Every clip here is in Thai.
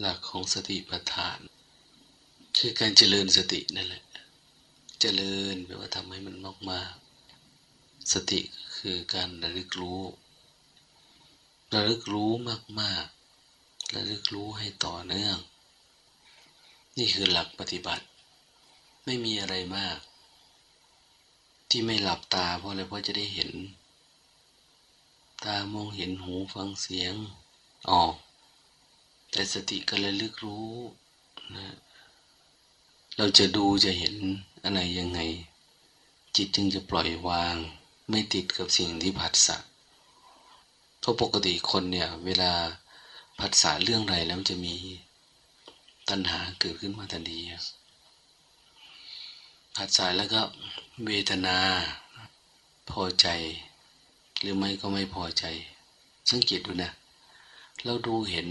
หลักของสติปัฏฐาน คือการเจริญสตินั่นแหละ เจริญแปลว่าทำให้มันมากมากสติก็คือการระลึกรู้ระลึกรู้มากๆระลึกรู้ให้ต่อเนื่อง นี่คือหลักปฏิบัติ ไม่มีอะไรมาก ที่ไม่หลับตาเพราะอะไรเพราะจะได้เห็น ตามองเห็นหูฟังเสียงออก แต่สติก็ระลึกรู้นะเราจะดูจะเห็นอะไรยังไง จิตจึงจะปล่อยวาง ไม่ติดกับสิ่งที่ผัสสะเพราะปกติคนเนี่ย เวลาผัสสะเรื่องใดแล้วจะมีตัณหาเกิดขึ้นมาทันทีผัสสะแล้วก็เวทนาพอใจ หรือไม่ก็ไม่พอใจ สังเกตดูนะ เราดูเห็น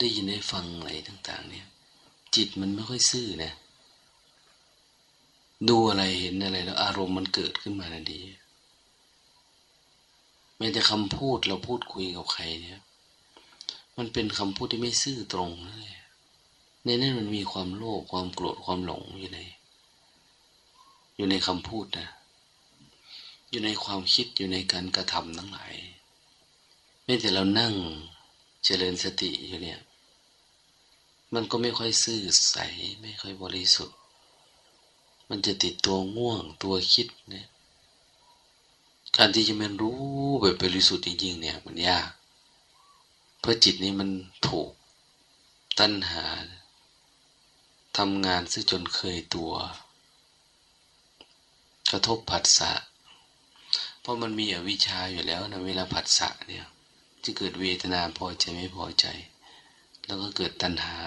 ได้ยินได้ฟังอะไรต่าง ๆ เนี่ย จิตมันไม่ค่อยซื่อนะ ดูอะไรเห็นอะไร แล้ว อารมณ์มันเกิดขึ้นมาทันทีแม้แต่คำพูดเราพูดคุยกับใครเนี่ย มันเป็นคำพูดที่ไม่ซื่อตรงเลยในนั้นมันมีความโลภความโกรธความหลงอยู่ใน อยู่ในคำพูดนะ อยู่ในความคิดอยู่ในการกระทำทั้งหลายไม่แต่เรานั่งเจริญสติอยู่เนี่ย มันก็ไม่ค่อยซื่อใสไม่ค่อยบริสุทธิ์ มันจะติดตัวง่วงตัวคิดเนี่ยการที่จะมันรู้แบบบริสุทธิ์จริงๆเนี่ย มันยาก เพราะจิตนี้มันถูกตัณหาทำงานซึ่งจนเคยตัว กระทบผัสสะเพราะมันมีอวิชชาอยู่แล้วนะเวลาผัสสะเนี่ยจะเกิดเวทนาพอใจไม่พอใจ แล้วก็เกิดตัณหา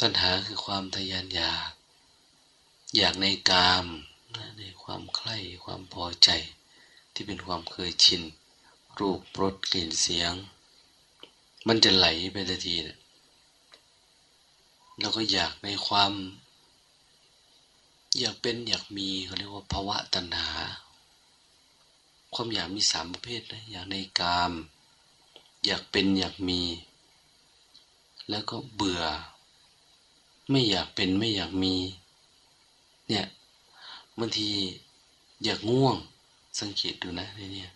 ตัณหาคือความทยานอยาก อยากในกามในความใคร่ความพอใจ ที่เป็นความเคยชิน รูปรสกลิ่นเสียง มันจะไหลไปทันทีนะแล้วก็อยากในความ อยากเป็นอยากมีเขาเรียกว่าภาวะตัณหา ความอยากมีสามประเภทนะอยากในกาม อยากเป็นอยากมี แล้วก็เบื่อ ไม่อยากเป็นไม่อยากมี เนี่ยบางทีอยากง่วง สังเกตดูนะเนี่ย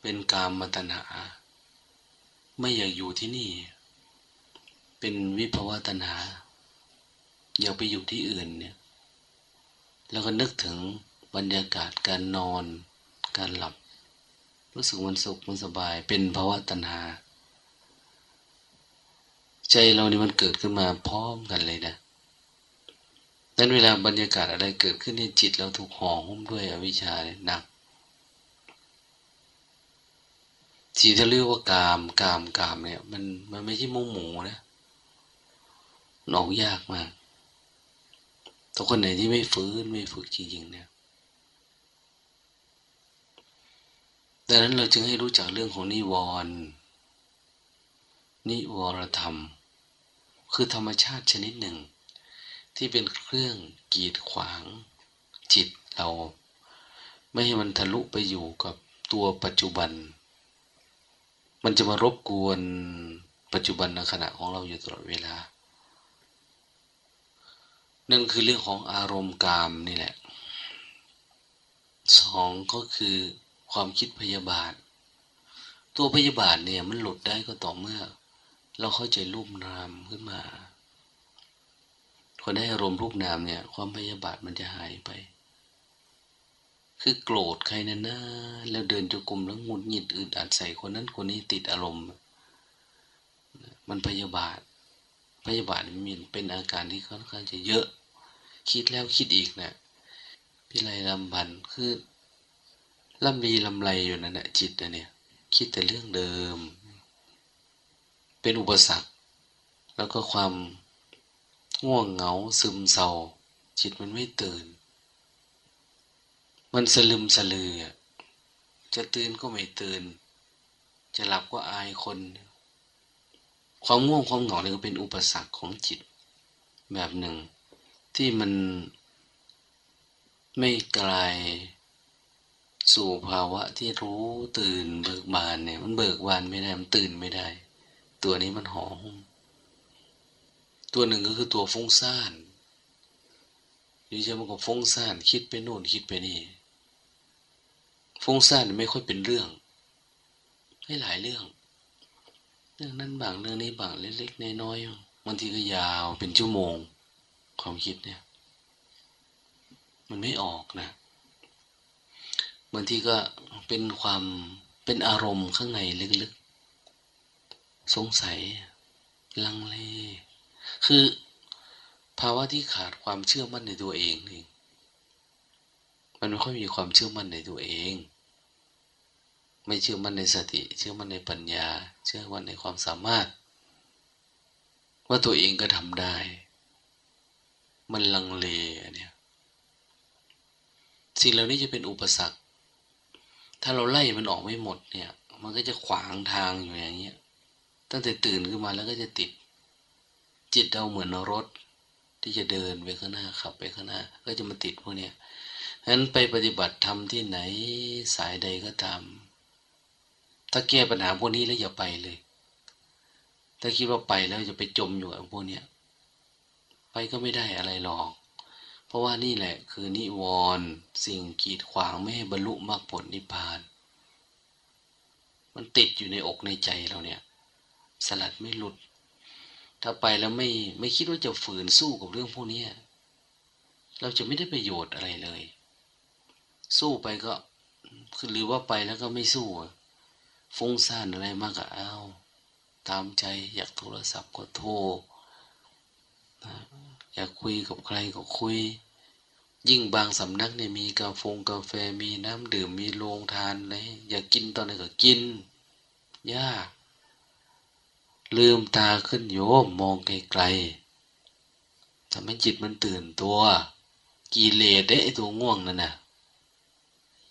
เป็นกามมาตัณหาไม่อยากอยู่ที่นี่ เป็นวิภาวะตัณหาอยากไปอยู่ที่อื่นเนี่ย แล้วก็นึกถึงบรรยากาศการนอน การหลับ รู้สึกมันสุขมันสบาย เป็นภาวะตัณหา ใจเรานี่มันเกิดขึ้นมาพร้อมกันเลยนะนั้นเวลาบรรยากาศอะไรเกิดขึ้นในจิตเราถูกห่อหุ้มด้วยอวิชชาเนี่ยหนักสีที่เรียกว่ากามกามกามเนี่ย มันมันไม่ใช่มูหมูนะหนอกยากมากแต่คนไหนที่ไม่ฟื้นไม่ฝึกจริงๆเนี่ยดังนั้นเราจึงให้รู้จักเรื่องของนิวรณ์ นิวรธรรม คือธรรมชาติชนิดหนึ่ง ที่เป็นเครื่องกีดขวาง จิตเรา ไม่ให้มันทะลุไปอยู่กับตัวปัจจุบัน มันจะมารบกวนปัจจุบันในขณะของเราอยู่ตลอดเวลานั่นคือเรื่องของอารมณ์กามนี่แหละสองก็คือความคิดพยาบาท ตัวพยาบาทเนี่ยมันหลุดได้ก็ต่อเมื่อ เราเข้าใจรูปนามขึ้นมาคนได้อารมณ์รูปนามเนี่ย ความพยาบาทมันจะหายไป คือโกรธใครนั่นนะแล้วเดินจงกรมแล้วงุดหงิดอึดอัดใส่คนนั้นคนนี้ติดอารมณ์ มันพยาบาท พยาบาทมันเป็นอาการที่ค่อนข้างจะเยอะ คิดแล้วคิดอีกนะพี่ไรลำพันคือลำลีลำไรอยู่นั่นแหละจิตเนี่ย คิดแต่เรื่องเดิม เป็นอุปสรรค แล้วก็ความง่วงเหงาซึมเศร้า จิตมันไม่ตื่น มันสลึมสลือ จะตื่นก็ไม่ตื่น จะหลับก็อายคน ความง่วงความเหงาเนี่ยก็เป็นอุปสรรคของจิต แบบหนึ่ง ที่มันไม่กลายสู่ภาวะที่รู้ตื่นเบิกบานเนี่ย มันเบิกบานไม่ได้ มันตื่นไม่ได้ ตัวนี้มันห่อมตัวหนึ่งก็คือตัวฟุ้งซ่านอยู่เฉยมันก็ฟุ้งซ่านคิดไปโน่นคิดไปนี่ ฟุ้งซ่านไม่ค่อยเป็นเรื่องให้หลายเรื่อง เรื่องนั้นบางเรื่องนี้บางเล็กๆน้อยๆบางทีก็ยาวเป็นชั่วโมง ความคิดเนี่ย มันไม่ออกนะบางทีก็เป็นความเป็นอารมณ์ข้างในลึกๆ สงสัย ลังเล คือภาวะที่ขาดความเชื่อมั่นในตัวเองนี่มันไม่ค่อยมีความเชื่อมั่นในตัวเอง ไม่เชื่อมั่นในสติ เชื่อมั่นในปัญญา เชื่อมั่นในความสามารถ ว่าตัวเองก็ทำได้ มันลังเลเนี่ยสิ่งเหล่านี้จะเป็นอุปสรรค ถ้าเราไล่มันออกไม่หมดเนี่ย มันก็จะขวางทางอยู่อย่างเงี้ย ตั้งแต่ตื่นขึ้นมาแล้วก็จะติด จิตเราเหมือนรถที่จะเดินไปข้างหน้าขับไปข้างหน้า ก็จะมาติดพวกเนี้ยฉะนั้นไปปฏิบัติธรรมที่ไหนสายใดก็ตาม ถ้าแก้ปัญหาพวกนี้แล้วอย่าไปเลย ถ้าคิดว่าไปแล้วจะไปจมอยู่กับพวกเนี้ยไปก็ไม่ได้อะไรหรอกเพราะว่านี่แหละคือนิวรณ์สิ่งกีดขวางไม่ให้บรรลุมรรคผลนิพพาน มันติดอยู่ในอกในใจเราเนี่ย สลัดไม่หลุด ถ้าไปแล้วไม่ไม่คิดว่าจะฝืนสู้กับเรื่องพวกนี้เราจะไม่ได้ประโยชน์อะไรเลย สู้ไปก็คือหรือว่าไปแล้วก็ไม่สู้ฟุ้งซ่านอะไรมากก็เอาตามใจอยากโทรศัพท์ก็โทรอยากคุยกับใครก็คุย ยิ่งบางสำนักเนี่ยมีกาแฟกาแฟมีน้ำดื่มมีโรงทานเลยอยากกินตอนไหนก็กิน ยาก ลืมตาขึ้นโยมมองไกลๆทำให้จิตมันตื่นตัว กิเลสได้ตัวง่วงนั่นน่ะ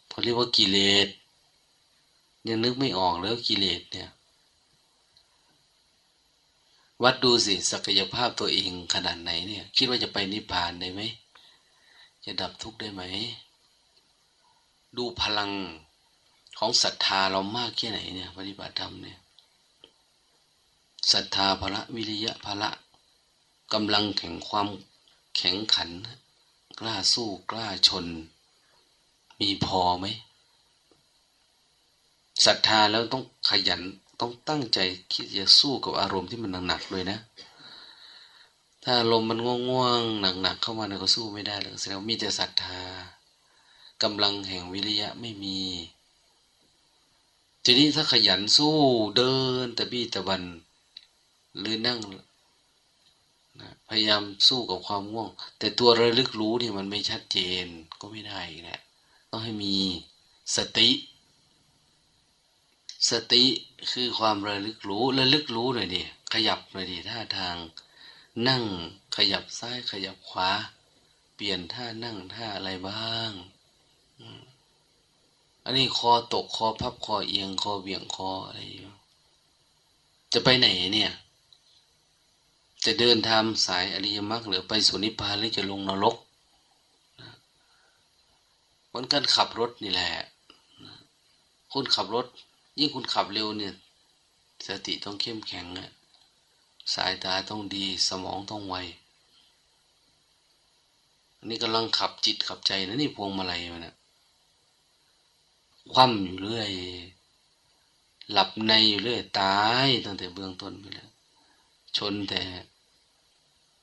เขาเรียกว่ากิเลสยังนึกไม่ออกแล้วกิเลสเนี่ย วัดดูสิศักยภาพตัวเองขนาดไหนเนี่ย คิดว่าจะไปนิพพานได้ไหม จะดับทุกข์ได้ไหม ดูพลังของศรัทธาเรามากแค่ไหนเนี่ย ปฏิบัติธรรมเนี่ย ศรัทธาพละวิริยะพละกำลังแข่งความแข็งขัน กล้าสู้กล้าชน มีพอไหมศรัทธาแล้วต้องขยันต้องตั้งใจคิดจะสู้กับอารมณ์ที่มันหนักๆเลยนะ ถ้าลมณ์มันง่วงๆหนักๆเข้ามาเนี่ยก็สู้ไม่ได้เลยแสดงมีแต่ศรัทธากำลังแห่งวิริยะไม่มี ทีนี้ถ้าขยันสู้เดินตะบี้ตะบัน หรือนั่งนะพยายามสู้กับความง่วง แต่ตัวระลึกรู้เนี่ยมันไม่ชัดเจนก็ไม่ได้แหละต้องให้มีสติ สติคือความระลึกรู้ระลึกรู้หน่อยดิขยับหน่อยดิท่าทาง นั่งขยับซ้ายขยับขวา เปลี่ยนท่านั่งท่าอะไรบ้างอันนี้คอตกคอพับคอเอียงคอเบี่ยงคออะไรอยู่จะไปไหนเนี่ย จะเดินทำสายอริยมรรคหรือไปสุนิพพานหรือจะลงนรกมันการขับรถนี่แหละคุณขับรถ ยิ่งคุณขับเร็วเนี่ยสติต้องเข้มแข็งอะสายตาต้องดีสมองต้องไวอันนี้กำลังขับจิตขับใจนะนี่พวงมาลัยมันนะคว่ำอยู่เรื่อย หลับในอยู่เรื่อยตายตั้งแต่เบื้องต้นไปแล้วชนแต่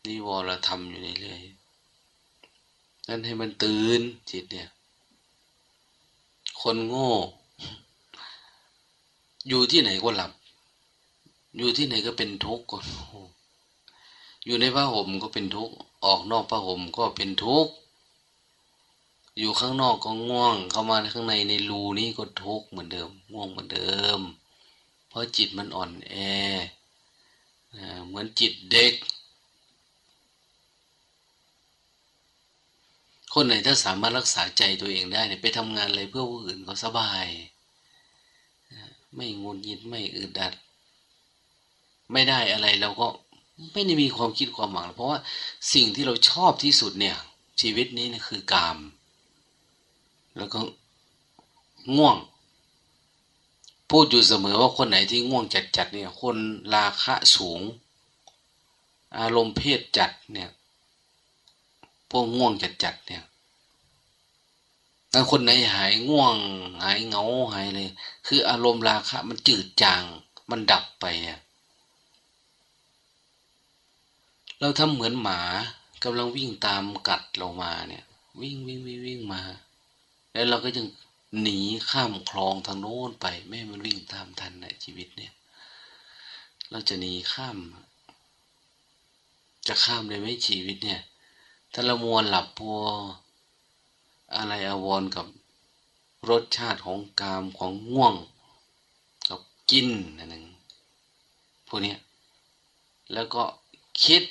นิวรธรรมอยู่เรื่อยนั่นให้มันตื่นจิตเนี่ย คนโง่ อยู่ที่ไหนก็หลับ อยู่ที่ไหนก็เป็นทุกข์ก่อนอยู่ในผ้าห่มก็เป็นทุกข์ออกนอกผ้าห่มก็เป็นทุกข์อยู่ข้างนอกก็ง่วง เข้ามาข้างในในรูนี้ก็ทุกข์เหมือนเดิม ง่วงเหมือนเดิม เพราะจิตมันอ่อนแอเหมือนจิตเด็ก คนไหนถ้าสามารถรักษาใจตัวเองได้เนี่ยไปทำงานอะไรเพื่อผู้อื่นก็สบาย ไม่งุนยิดไม่อึดดัด ไม่ได้อะไรเราก็ไม่ได้มีความคิดความหวัง เพราะว่าสิ่งที่เราชอบที่สุดเนี่ย ชีวิตนี้นี่คือกาม แล้วก็ง่วง พูดอยู่เสมอว่าคนไหนที่ง่วงจัดๆเนี่ย คนราคะสูง อารมณ์เพศจัดเนี่ย พวกง่วงจัดๆเนี่ยถ้าคนไหนหายง่วง หายเงาหายเลย คืออารมณ์ราคะ มันจืดจาง มันดับไปอะเราทำเหมือนหมากำลังวิ่งตามกัดเรามาเนี่ย วิ่งวิ่งวิ่งวิ่งมา แล้วเราก็ยังหนีข้ามคลองทางโน้นไป ไม่มันวิ่งตามทันในชีวิตเนี่ย เราจะหนีข้าม จะข้ามได้ไหมชีวิตเนี่ย ถ้าเรามัวหลับพัวอะไรอาวรกับรสชาติของกามของง่วง กับกินนั่นเองพวกนี้แล้วก็คิด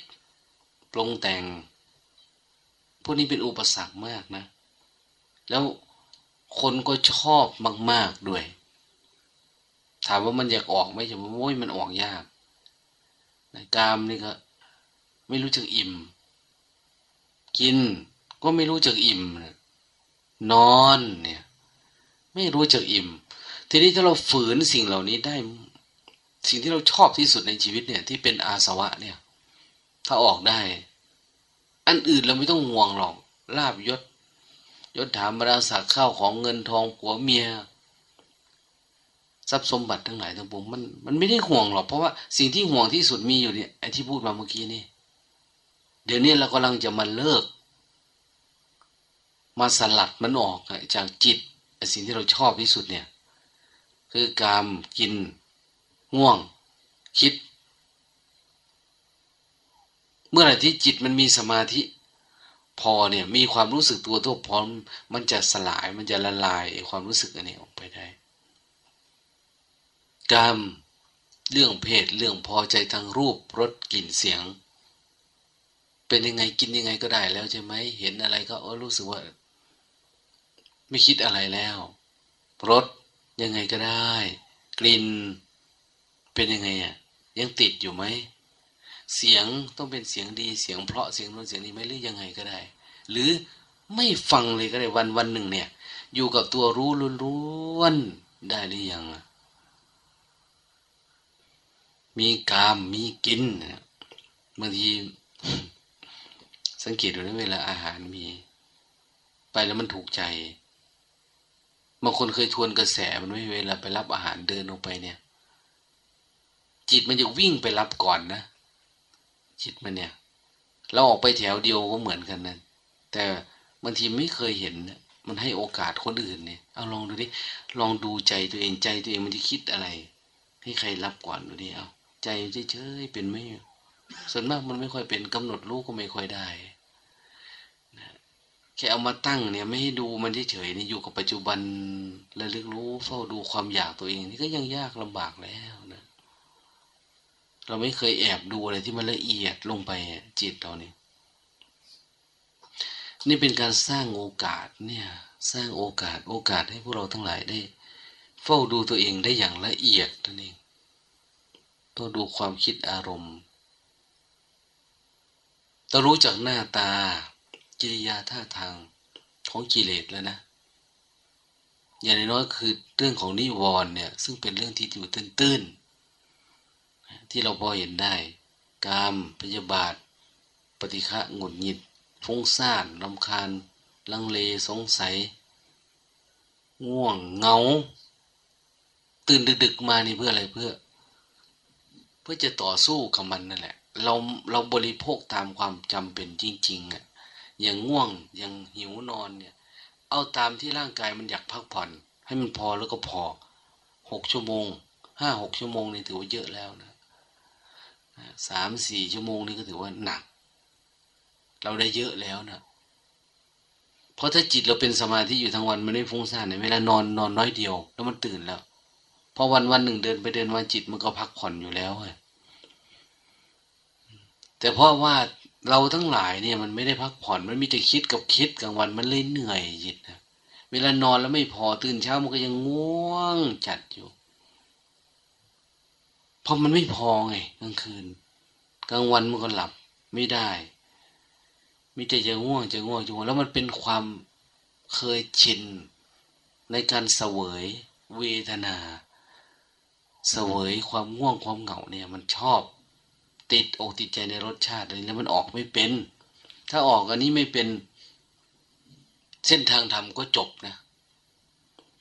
ปรุงแต่ง พวกนี้เป็นอุปสรรคมากนะ แล้วคนก็ชอบมาก ๆด้วย ถามว่ามันอยากออกไหมจะว่าโอ้ยมันออกยากในกามนี่ก็ไม่รู้จักอิ่ม กินก็ไม่รู้จักอิ่ม นอนเนี่ย ไม่รู้จักอิ่ม ทีนี้ถ้าเราฝืนสิ่งเหล่านี้ได้ สิ่งที่เราชอบที่สุดในชีวิตเนี่ย ที่เป็นอาสวะเนี่ย ถ้าออกได้ อันอื่นเราไม่ต้องห่วงหรอกลาบยศยศถามบรรดาศักดิ์ข้าวของเงินทองผัวเมียทรัพย์สมบัติทั้งหลายทั้งปวงมันมันไม่ได้ห่วงหรอกเพราะว่าสิ่งที่ห่วงที่สุดมีอยู่เนี่ยไอ้ที่พูดมาเมื่อกี้นี่ ดี๋ยวนี้เรากำลังจะมาเลิก มาสลัดมันออกจากจิตสิ่งที่เราชอบที่สุดเนี่ย คือการกินง่วง คิด เมื่อไหร่ที่จิตมันมีสมาธิ พอเนี่ยมีความรู้สึกตัวทั่วพร้อม มันจะสลายมันจะละลายความรู้สึกอันนี้ออกไปได้กรรมเรื่องเพศเรื่องพอใจทางรูปรสกลิ่นเสียง เป็นยังไงกินยังไงก็ได้แล้วใช่ไหมเห็นอะไรก็รู้สึกว่า ไม่คิดอะไรแล้วรสยังไงก็ได้ กลิ่นเป็นยังไงอะยังติดอยู่ไหมเสียงต้องเป็นเสียงดีเสียงเพราะเสียงนู้นเสียงนี้ไม่หรือยังไงก็ได้ หรือไม่ฟังเลยก็ได้วันวันหนึ่งเนี่ย อยู่กับตัวรู้ล้วนๆได้หรือยัง มีกามมีกินบางที สังเกตดูนะเวลาอาหารมี ไปแล้วมันถูกใจบางคนเคยทวนกระแสมันไม่เวลาไปรับอาหารเดินลงไปเนี่ย จิตมันจะวิ่งไปรับก่อนนะจิตมันเนี่ย เราออกไปแถวเดียวก็เหมือนกันนะแต่บางทีไม่เคยเห็นมันให้โอกาสคนอื่นเนี่ยเอาลองดูดิลองดูใจตัวเองใจตัวเองมันจะคิดอะไร ให้ใครรับก่อนดูดิเอาใจเฉยๆเป็นไหมส่วนมากมันไม่ค่อยเป็นกำหนดรู้ก็ไม่ค่อยได้ แค่เอามาตั้งเนี่ยไม่ให้ดูมันเฉยๆนี่อยู่กับปัจจุบันระลึกรู้เฝ้าดูความอยากตัวเอง นี่ก็ยังยากลำบากแล้วนะ เราไม่เคยแอบดูอะไรที่มันละเอียดลงไปจิตเราเนี่ยนี่เป็นการสร้างโอกาสเนี่ย สร้างโอกาสโอกาสให้พวกเราทั้งหลายได้ เฝ้าดูตัวเองได้อย่างละเอียดนั่นเองต้องดูความคิดอารมณ์ต้องรู้จากหน้าตา กิริยาท่าทางของกิเลสแล้วนะ อย่างน้อยคือเรื่องของนิวรณ์เนี่ย ซึ่งเป็นเรื่องที่อยู่ตื้นๆที่เราพอเห็นได้ กามพยาบาท ปฏิฆะหงุดหงิดฟุ้งซ่านลำคาญ ลังเลสงสัย ง่วงเงา ตื่นดึกๆมานี่เพื่ออะไรเพื่อ เพื่อจะต่อสู้กับมันนั่นแหละ เราเราบริโภคตามความจำเป็นจริงๆอะ อย่างง่วงอย่างหิวนอนเนี่ย เอาตามที่ร่างกายมันอยากพักผ่อน ให้มันพอแล้วก็พอหกชั่วโมงห้าหกชั่วโมงนี่ถือว่าเยอะแล้วนะสามสี่ชั่วโมงนี่ก็ถือว่าหนัก เราได้เยอะแล้วนะเพราะถ้าจิตเราเป็นสมาธิอยู่ทั้งวันมันไม่ฟุ้งซ่านเนี่ยเวลานอนนอนน้อยเดียว แล้วมันตื่นแล้วพอวันวันหนึ่งเดินไปเดินมาจิตมันก็พักผ่อนอยู่แล้วไงแต่เพราะว่า เราทั้งหลายเนี่ยมันไม่ได้พักผ่อนมันมีแต่คิดกับคิดกลางวันมันเลยเหนื่อยจิตนะเวลานอนแล้วไม่พอตื่นเช้ามันก็ยังง่วงจัดอยู่เพราะมันไม่พอไงกลางคืน กลางวันมันก็หลับไม่ได้ มีแต่จะง่วงจะง่วงจะง่วงแล้วมันเป็นความเคยชินในการเสวยเวทนา เสวยความง่วงความเหงาเนี่ยมันชอบ ติดอกติดใจในรสชาติอะไรแล้วมันออกไม่เป็น ถ้าออกอันนี้ไม่เป็นเส้นทางธรรมก็จบนะ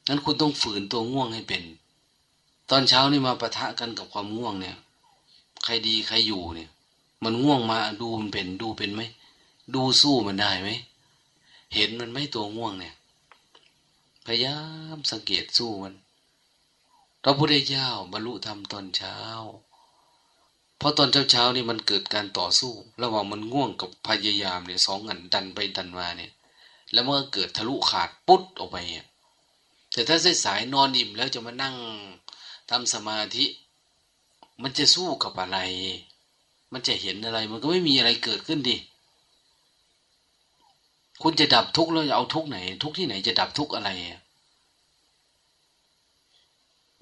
นั้นคุณต้องฝืนตัวง่วงให้เป็น ตอนเช้านี่มาประทะกันกับความง่วงเนี่ย ใครดีใครอยู่เนี่ย มันง่วงมาดูมันเป็นดูเป็นไหมดูสู้มันได้ไหมเห็นมันไหมตัวง่วงเนี่ย พยายามสังเกตสู้มันพระพุทธเจ้าบรรลุธรรมตอนเช้า เพราะตอนเช้าเช้านี่มันเกิดการต่อสู้ ระหว่างมันง่วงกับพยายามเนี่ยสองอันดันไปดันมาเนี่ย แล้วมันก็เกิดทะลุขาดปุ๊ดออกไปเนี่ยแต่ถ้าสายนอนอิ่มแล้วจะมานั่งทำสมาธิ มันจะสู้กับอะไร มันจะเห็นอะไร มันก็ไม่มีอะไรเกิดขึ้นดิคุณจะดับทุกข์แล้วจะเอาทุกข์ไหน ทุกข์ที่ไหนจะดับทุกข์อะไรอ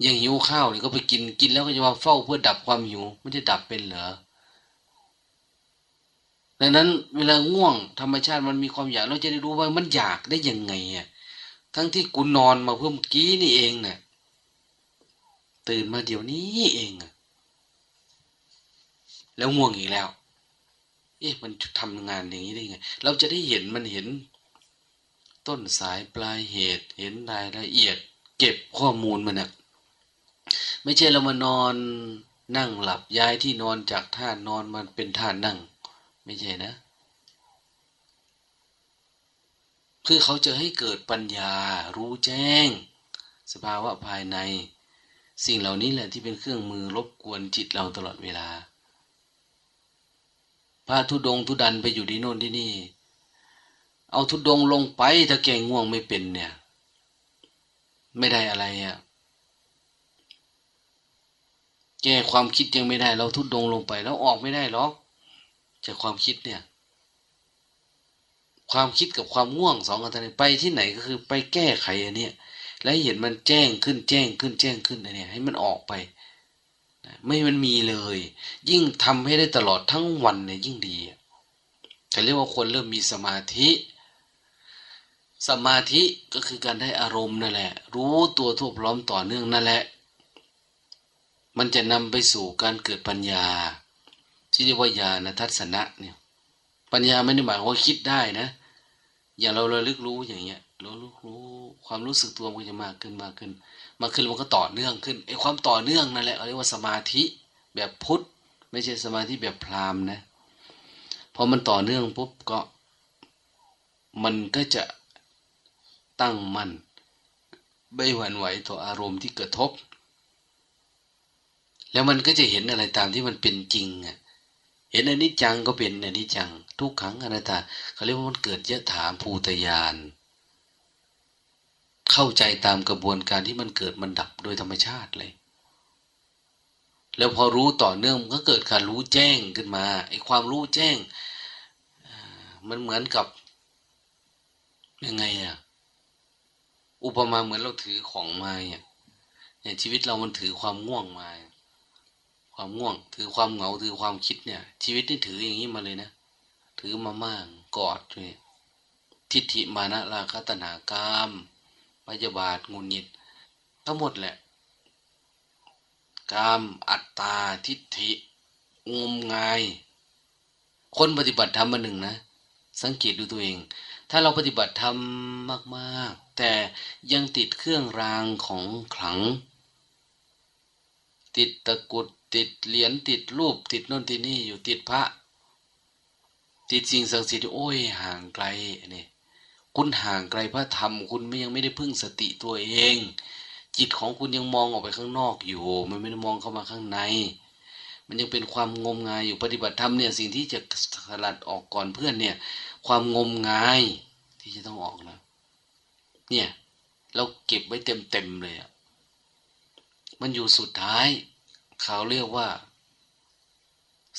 ย่างหิวข้าวเนี่ยก็ไปกินกินแล้วก็จะมาเฝ้าเพื่อดับความหิวไมันจะดับเป็นเหรอดังนั้นเวลาง่วงธรรมชาติมันมีความอยากเราจะได้รู้ว่ามันอยากได้ยังไงอะทั้งที่กูนอนมาเพิ่มกี้นี่เองเนะ่ยตื่นมาเดี๋ยวนี้เองอะแล้วง่วงอีกแล้ว เอ๊ะมันทำงานอย่างนี้ได้ไง เราจะได้เห็นมันเห็น ต้นสายปลายเหตุเห็นรายละเอียด เก็บข้อมูลมันอะ ไม่ใช่เรามานอนนั่งหลับย้ายที่นอนจากท่านอนมันเป็นท่านั่ง ไม่ใช่นะ คือเขาจะให้เกิดปัญญารู้แจ้ง สภาวะภายใน สิ่งเหล่านี้แหละที่เป็นเครื่องมือรบกวนจิตเราตลอดเวลา พระทุดงทุดันไปอยู่ที่โน่นที่นี่ เอาทุดงลงไปถ้าแกง่วงไม่เป็นเนี่ย ไม่ได้อะไรอะ่ะ แก้ความคิดยังไม่ได้ เราทุดดงลงไปแล้วออกไม่ได้หรอกจากความคิดเนี่ย ความคิดกับความง่วงสองอันนี้ไปที่ไหนก็คือไปแก้ไขอันเนี้ยแล้วเห็นมันแจ้งขึ้นแจ้งขึ้นแจ้งขึ้นอันเนี้ยให้มันออกไปไม่มันมีเลย ยิ่งทำให้ได้ตลอดทั้งวันเนี่ยยิ่งดีเขาเรียกว่าคนเริ่มมีสมาธิ สมาธิก็คือการได้อารมณ์นั่นแหละ รู้ตัวทั่วพร้อมต่อเนื่องนั่นแหละ มันจะนำไปสู่การเกิดปัญญา ที่เรียกว่าญาณทัศนะเนี่ย ปัญญาไม่ได้หมายว่าคิดได้นะ อย่างเราเราลึกรู้อย่างเงี้ยเราลึกรู้ความรู้สึกตัวมันจะมากขึ้นมากขึ้นมากขึ้นมันก็ต่อเนื่องขึ้นไอ้ความต่อเนื่องนั่นแหละเรียกว่าสมาธิแบบพุทธไม่ใช่สมาธิแบบพราหมณ์นะพอมันต่อเนื่องปุ๊บก็มันก็จะตั้งมั่นไม่หวั่นไหวต่ออารมณ์ที่กระทบ แล้วมันก็จะเห็นอะไรตามที่มันเป็นจริงอะเห็นอนิจจังก็เป็นอนิจจัง ทุกขังอนัตตาเขาเรียกว่ามันเกิดยะถาภูตยาน เข้าใจตามกระบวนการที่มันเกิดมันดับโดยธรรมชาติเลย แล้วพอรู้ต่อเนื่องมันก็เกิดการรู้แจ้งขึ้นมาไอ้ความรู้แจ้งมันเหมือนกับยังไงอะอุปมาเหมือนเราถือของมาเนี่ยเนี่ยชีวิตเรามันถือความง่วงมา ความง่วง ถือความเหงาถือความคิดเนี่ย ชีวิตนี่ถืออย่างนี้มาเลยนะ ถือมามากกอดเลยทิฏฐิมานะราคะตนากามพยาบาทงุนงิดทั้งหมดแหละ กามอัตตาทิฏฐิงมงาย คนปฏิบัติธรรมมาหนึ่งนะ สังเกตดูตัวเอง ถ้าเราปฏิบัติธรรมมาก ๆ แต่ยังติดเครื่องรางของขลัง ติดตะกุด ติดเหรียญติดรูปติดน่นติดนี่อยู่ติดพระ ติดสิ่งศักดิ์สิทธิ์โอ้ยห่างไกลนี่คุณห่างไกลพระธรรม คุณไม่ยังไม่ได้พึ่งสติตัวเอง จิตของคุณยังมองออกไปข้างนอกอยู่ มันไม่ได้มองเข้ามาข้างใน มันยังเป็นความงมงายอยู่ปฏิบัติธรรมเนี่ยสิ่งที่จะสลัดออกก่อนเพื่อนเนี่ย ความงมงายที่จะต้องออกนะเนี่ย เราเก็บไว้เต็มเต็มเลยอะมันอยู่สุดท้าย เขาเรียกว่า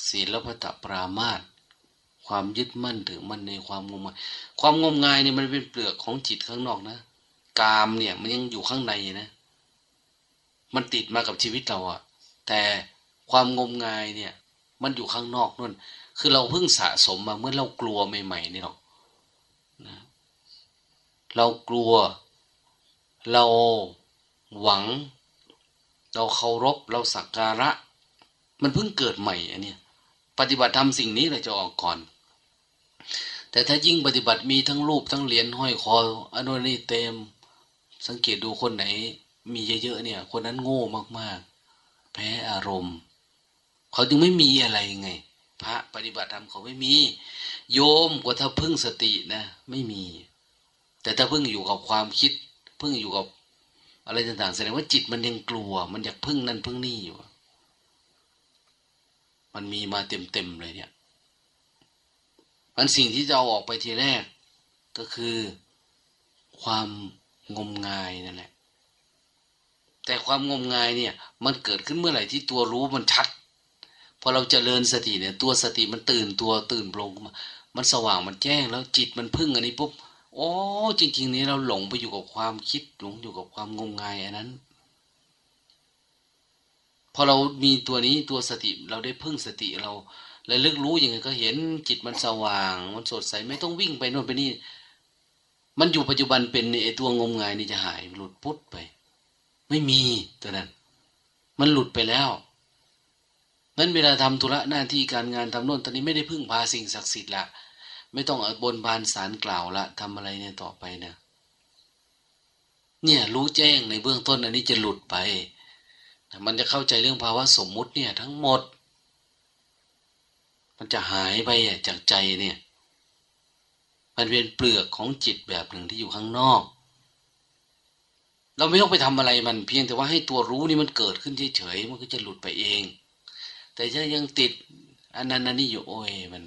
ศีลพัตปรามาตความยึดมั่นถือมั่นในความงมงาย ความงมงายเนี่ยมันเป็นเปลือกของจิตข้างนอกนะ กามเนี่ยมันยังอยู่ข้างในนะ มันติดมากับชีวิตเราอะแต่ความงมงายเนี่ย มันอยู่ข้างนอกนู่น คือเราเพิ่งสะสมมาเมื่อเรากลัวใหม่ๆนี่หรอกนะเรากลัว เราหวัง เราเคารพเราสักการะ มันเพิ่งเกิดใหม่อันนี้ปฏิบัติทำสิ่งนี้เราจะออกก่อน แต่ถ้ายิ่งปฏิบัติมีทั้งรูปทั้งเหรียญห้อยคออันนี่เต็ม สังเกตดูคนไหน มีเยอะๆเนี่ย คนนั้นโง่มากๆ แพ้อารมณ์ เขาจึงไม่มีอะไรไง พระปฏิบัติธรรมเขาไม่มี โยมกว่าถ้าพึ่งสตินะ ไม่มี แต่ถ้าพึ่งอยู่กับความคิด พึ่งอยู่กับ อะไรต่างๆแสดงว่าจิตมันยังกลัว มันอยากพึ่งนั่นพึ่งนี่อยู่ มันมีมาเต็มๆเลยเนี่ยมันสิ่งที่จะเอาออกไปทีแรก ก็คือ ความงมงายนั่นแหละ แต่ความงมงายเนี่ย มันเกิดขึ้นเมื่อไหร่ที่ตัวรู้มันชัดพอเราจเจริญสติเนี่ย ตัวสติมันตื่นตัวตื่นโปร่งมา มันสว่างมันแจ้งแล้วจิตมันพึ่งอันนี้ปุ๊บ โอ้จริง ๆ นี้เราหลงไปอยู่กับความคิดหลงอยู่กับความงมงายอันนั้น พอเรามีตัวนี้ตัวสติเราได้พึ่งสติเราเลยลึกรู้ยังไงก็เห็นจิตมันสว่าง มันสดใสไม่ต้องวิ่งไปโน่นไปนี่ มันอยู่ปัจจุบันเป็นไอตัวงมงายนี่จะหายหลุดพุทไป ไม่มีตัวนั้น มันหลุดไปแล้วนั้นเวลาทำธุระหน้าที่การงานทำโน่นตอนนี้ไม่ได้พึ่งพาสิ่งศักดิ์สิทธิ์ละ ไม่ต้องบนบานสารกล่าวละทำอะไรเนี่ยต่อไปนะเนี่ยรู้แจ้งในเบื้องต้นอันนี้จะหลุดไป มันจะเข้าใจเรื่องภาวะสมมุติเนี่ย ทั้งหมด มันจะหายไปจากใจเนี่ย มันเป็นเปลือกของจิตแบบหนึ่งที่อยู่ข้างนอก เราไม่ต้องไปทำอะไรมันเพียงแต่ว่าให้ตัวรู้นี่มันเกิดขึ้นเฉยๆมันก็จะหลุดไปเอง แต่ถ้ายังติดอันนั้นอันนี้อยู่โอ้ยมัน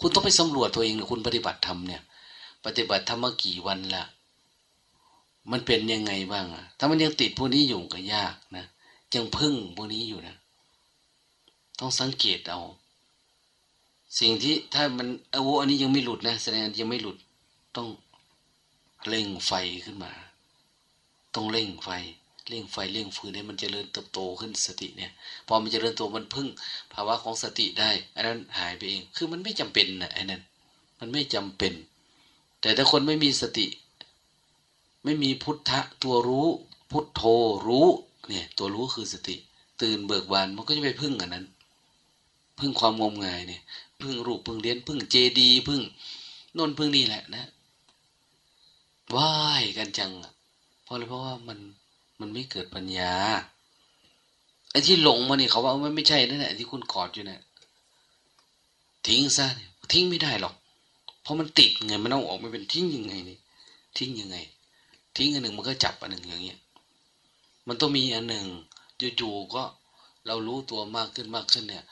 คุณต้องไปสำรวจตัวเองนะคุณปฏิบัติธรรมเนี่ย ปฏิบัติธรรมมากี่วันละมันเป็นยังไงบ้างอะถ้ามันยังติดพวกนี้อยู่ก็ยากนะยังพึ่งพวกนี้อยู่นะ ต้องสังเกตเอา สิ่งที่ถ้ามันอาวุอันนี้ยังไม่หลุดนะแสดงยังไม่หลุดต้องเร่งไฟขึ้นมา ต้องเร่งไฟ เร่งไฟเร่งฟืนให้มันจเจริญเติบโตขึ้นสติเนี่ย พอมันจเจริญตัวมันพึ่ง ภาวะของสติได้อันนั้นหายไปเอง คือมันไม่จำเป็นนะไอ้นั่นมันไม่จำเป็น แต่ถ้าคนไม่มีสติ ไม่มีพุทธะตัวรู้พุทโธรู้เนี่ยตัวรู้คือสติ ตื่นเบิกบานมันก็จะไปพึ่งอันนั้น พึ่งความงมงายเนี่ย พึ่งรูปพึ่งเลี้ยนพึ่งเจดีพึ่งนนพึ่งนี่แหละนะว่ายกันจังเพราะอะไรเพราะว่ามัน มันไม่เกิดปัญญาไอ้ที่หลงมานี่เขาว่ามันไม่ใช่นั่นแหละที่คุณกอดอยู่เนี่ยทิ้งซะทิ้งไม่ได้หรอก เพราะมันติดไงมันต้องออกมาเป็นทิ้งยังไงนี่ทิ้งยังไง ทิ้งอันหนึ่งมันก็จับอันหนึ่งอย่างเงี้ยมันต้องมีอันหนึ่งจู่ๆก็เรารู้ตัวมากขึ้นมากขึ้นเนี่ย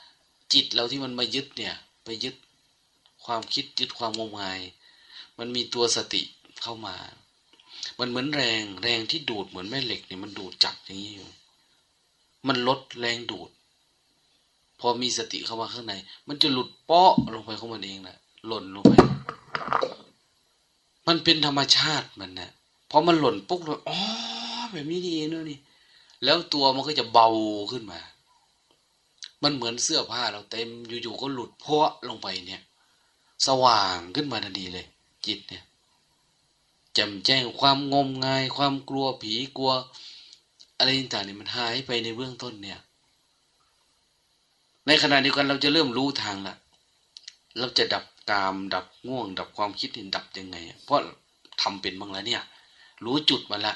จิตเราที่มันมายึดเนี่ย ไปยึดความคิดยึดความงมงาย มันมีตัวสติเข้ามา มันเหมือนแรงแรงที่ดูดเหมือนแม่เหล็กเนี่ยมันดูดจับอย่างนี้อยู่ มันลดแรงดูด พอมีสติเข้ามาข้างใน มันจะหลุดเปาะลงไปของมันเองนะหล่นลงไป มันเป็นธรรมชาติมันนะพอมันหล่นปุ๊บเลยอ๋อแบบนี้นี่เองเนอะนี่ แล้วตัวมันก็จะเบาขึ้นมา มันเหมือนเสื้อผ้าเราเต็มอยู่ๆก็หลุดเพาะลงไปเนี่ย สว่างขึ้นมาทันทีเลย จิตเนี่ย จำแจ้งความงมงาย ความกลัวผีกลัว อะไรต่างๆนี่มันหายไปในเบื้องต้นเนี่ย ในขณะเดียวกันเราจะเริ่มรู้ทางละเราจะดับกามดับง่วง ดับความคิดนี่ดับยังไง เพราะทำเป็นบ้างแล้วเนี่ย รู้จุดมาละ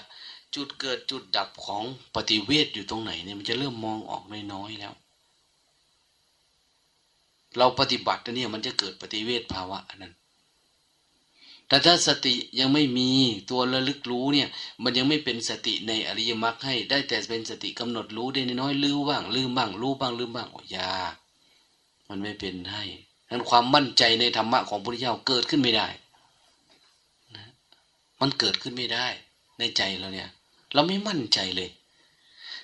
จุดเกิดจุดดับของปฏิเวทอยู่ตรงไหนเนี่ยมันจะเริ่มมองออกน้อยๆแล้ว เราปฏิบัติเนี่ยมันจะเกิดปฏิเวทภาวะนั้น แต่ถ้าสติยังไม่มีตัวระลึกรู้เนี่ย มันยังไม่เป็นสติในอริยมรรคให้ได้แต่เป็นสติกำหนดรู้ได้น้อยลืมบ้างลืมบ้างรู้บ้างลืมบ้างโอ้ยามันไม่เป็นให้นั้นความมั่นใจในธรรมะของพระพุทธเจ้าเกิดขึ้นไม่ได้นะมันเกิดขึ้นไม่ได้ ในใจเราเนี่ย เราไม่มั่นใจเลย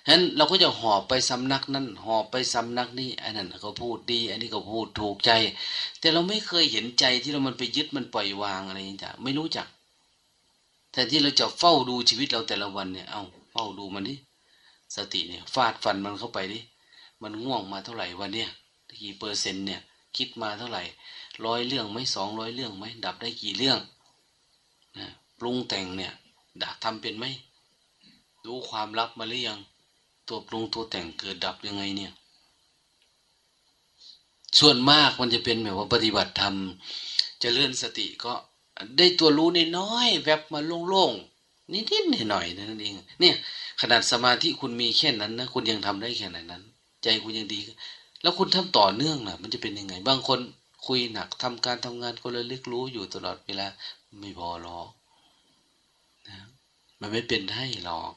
ฉะนั้นเราก็จะหอบไปสำนักนั้นหอบไปสำนักนี้อันนั้นเขาพูดดี อันนี้ก็พูดถูกใจ แต่เราไม่เคยเห็นใจที่เรามันไปยึดมันปล่อยวางอะไรอย่างเงี้ยไม่รู้จักแต่ที่เราจะเฝ้าดูชีวิตเราแต่ละวันเนี่ย เอาเฝ้าดูมันดิสติเนี่ย ฟาดฟันมันเข้าไปดิมันง่วงมาเท่าไหร่วันเนี้ยกี่เปอร์เซ็นต์เนี่ย คิดมาเท่าไหร่ร้อยเรื่องไหมสองร้อยเรื่องไหมดับได้กี่เรื่องนะปรุงแต่งเนี่ยดับทำเป็นไหมรู้ความลับมาหรือยัง ตัวปรุงตัวแต่งเกิดดับยังไงเนี่ย ส่วนมากมันจะเป็นแบบว่าปฏิบัติธรรมจะเลื่อนสติก็ได้ตัวรู้นน้อยแวบมาโล่งๆนิดๆหน่อยๆนั่นเอง เนี่ยขนาดสมาธิคุณมีแค่นั้นนะคุณยังทำได้แค่ไหนนั้น ใจคุณยังดี แล้วคุณทำต่อเนื่องล่ะ มันจะเป็นยังไง บางคนคุยหนักทำการทำงานก็เลยเลึกรู้อยู่ตลอดเวลาไม่พอหรอกนะมันไม่เป็นให้หรอก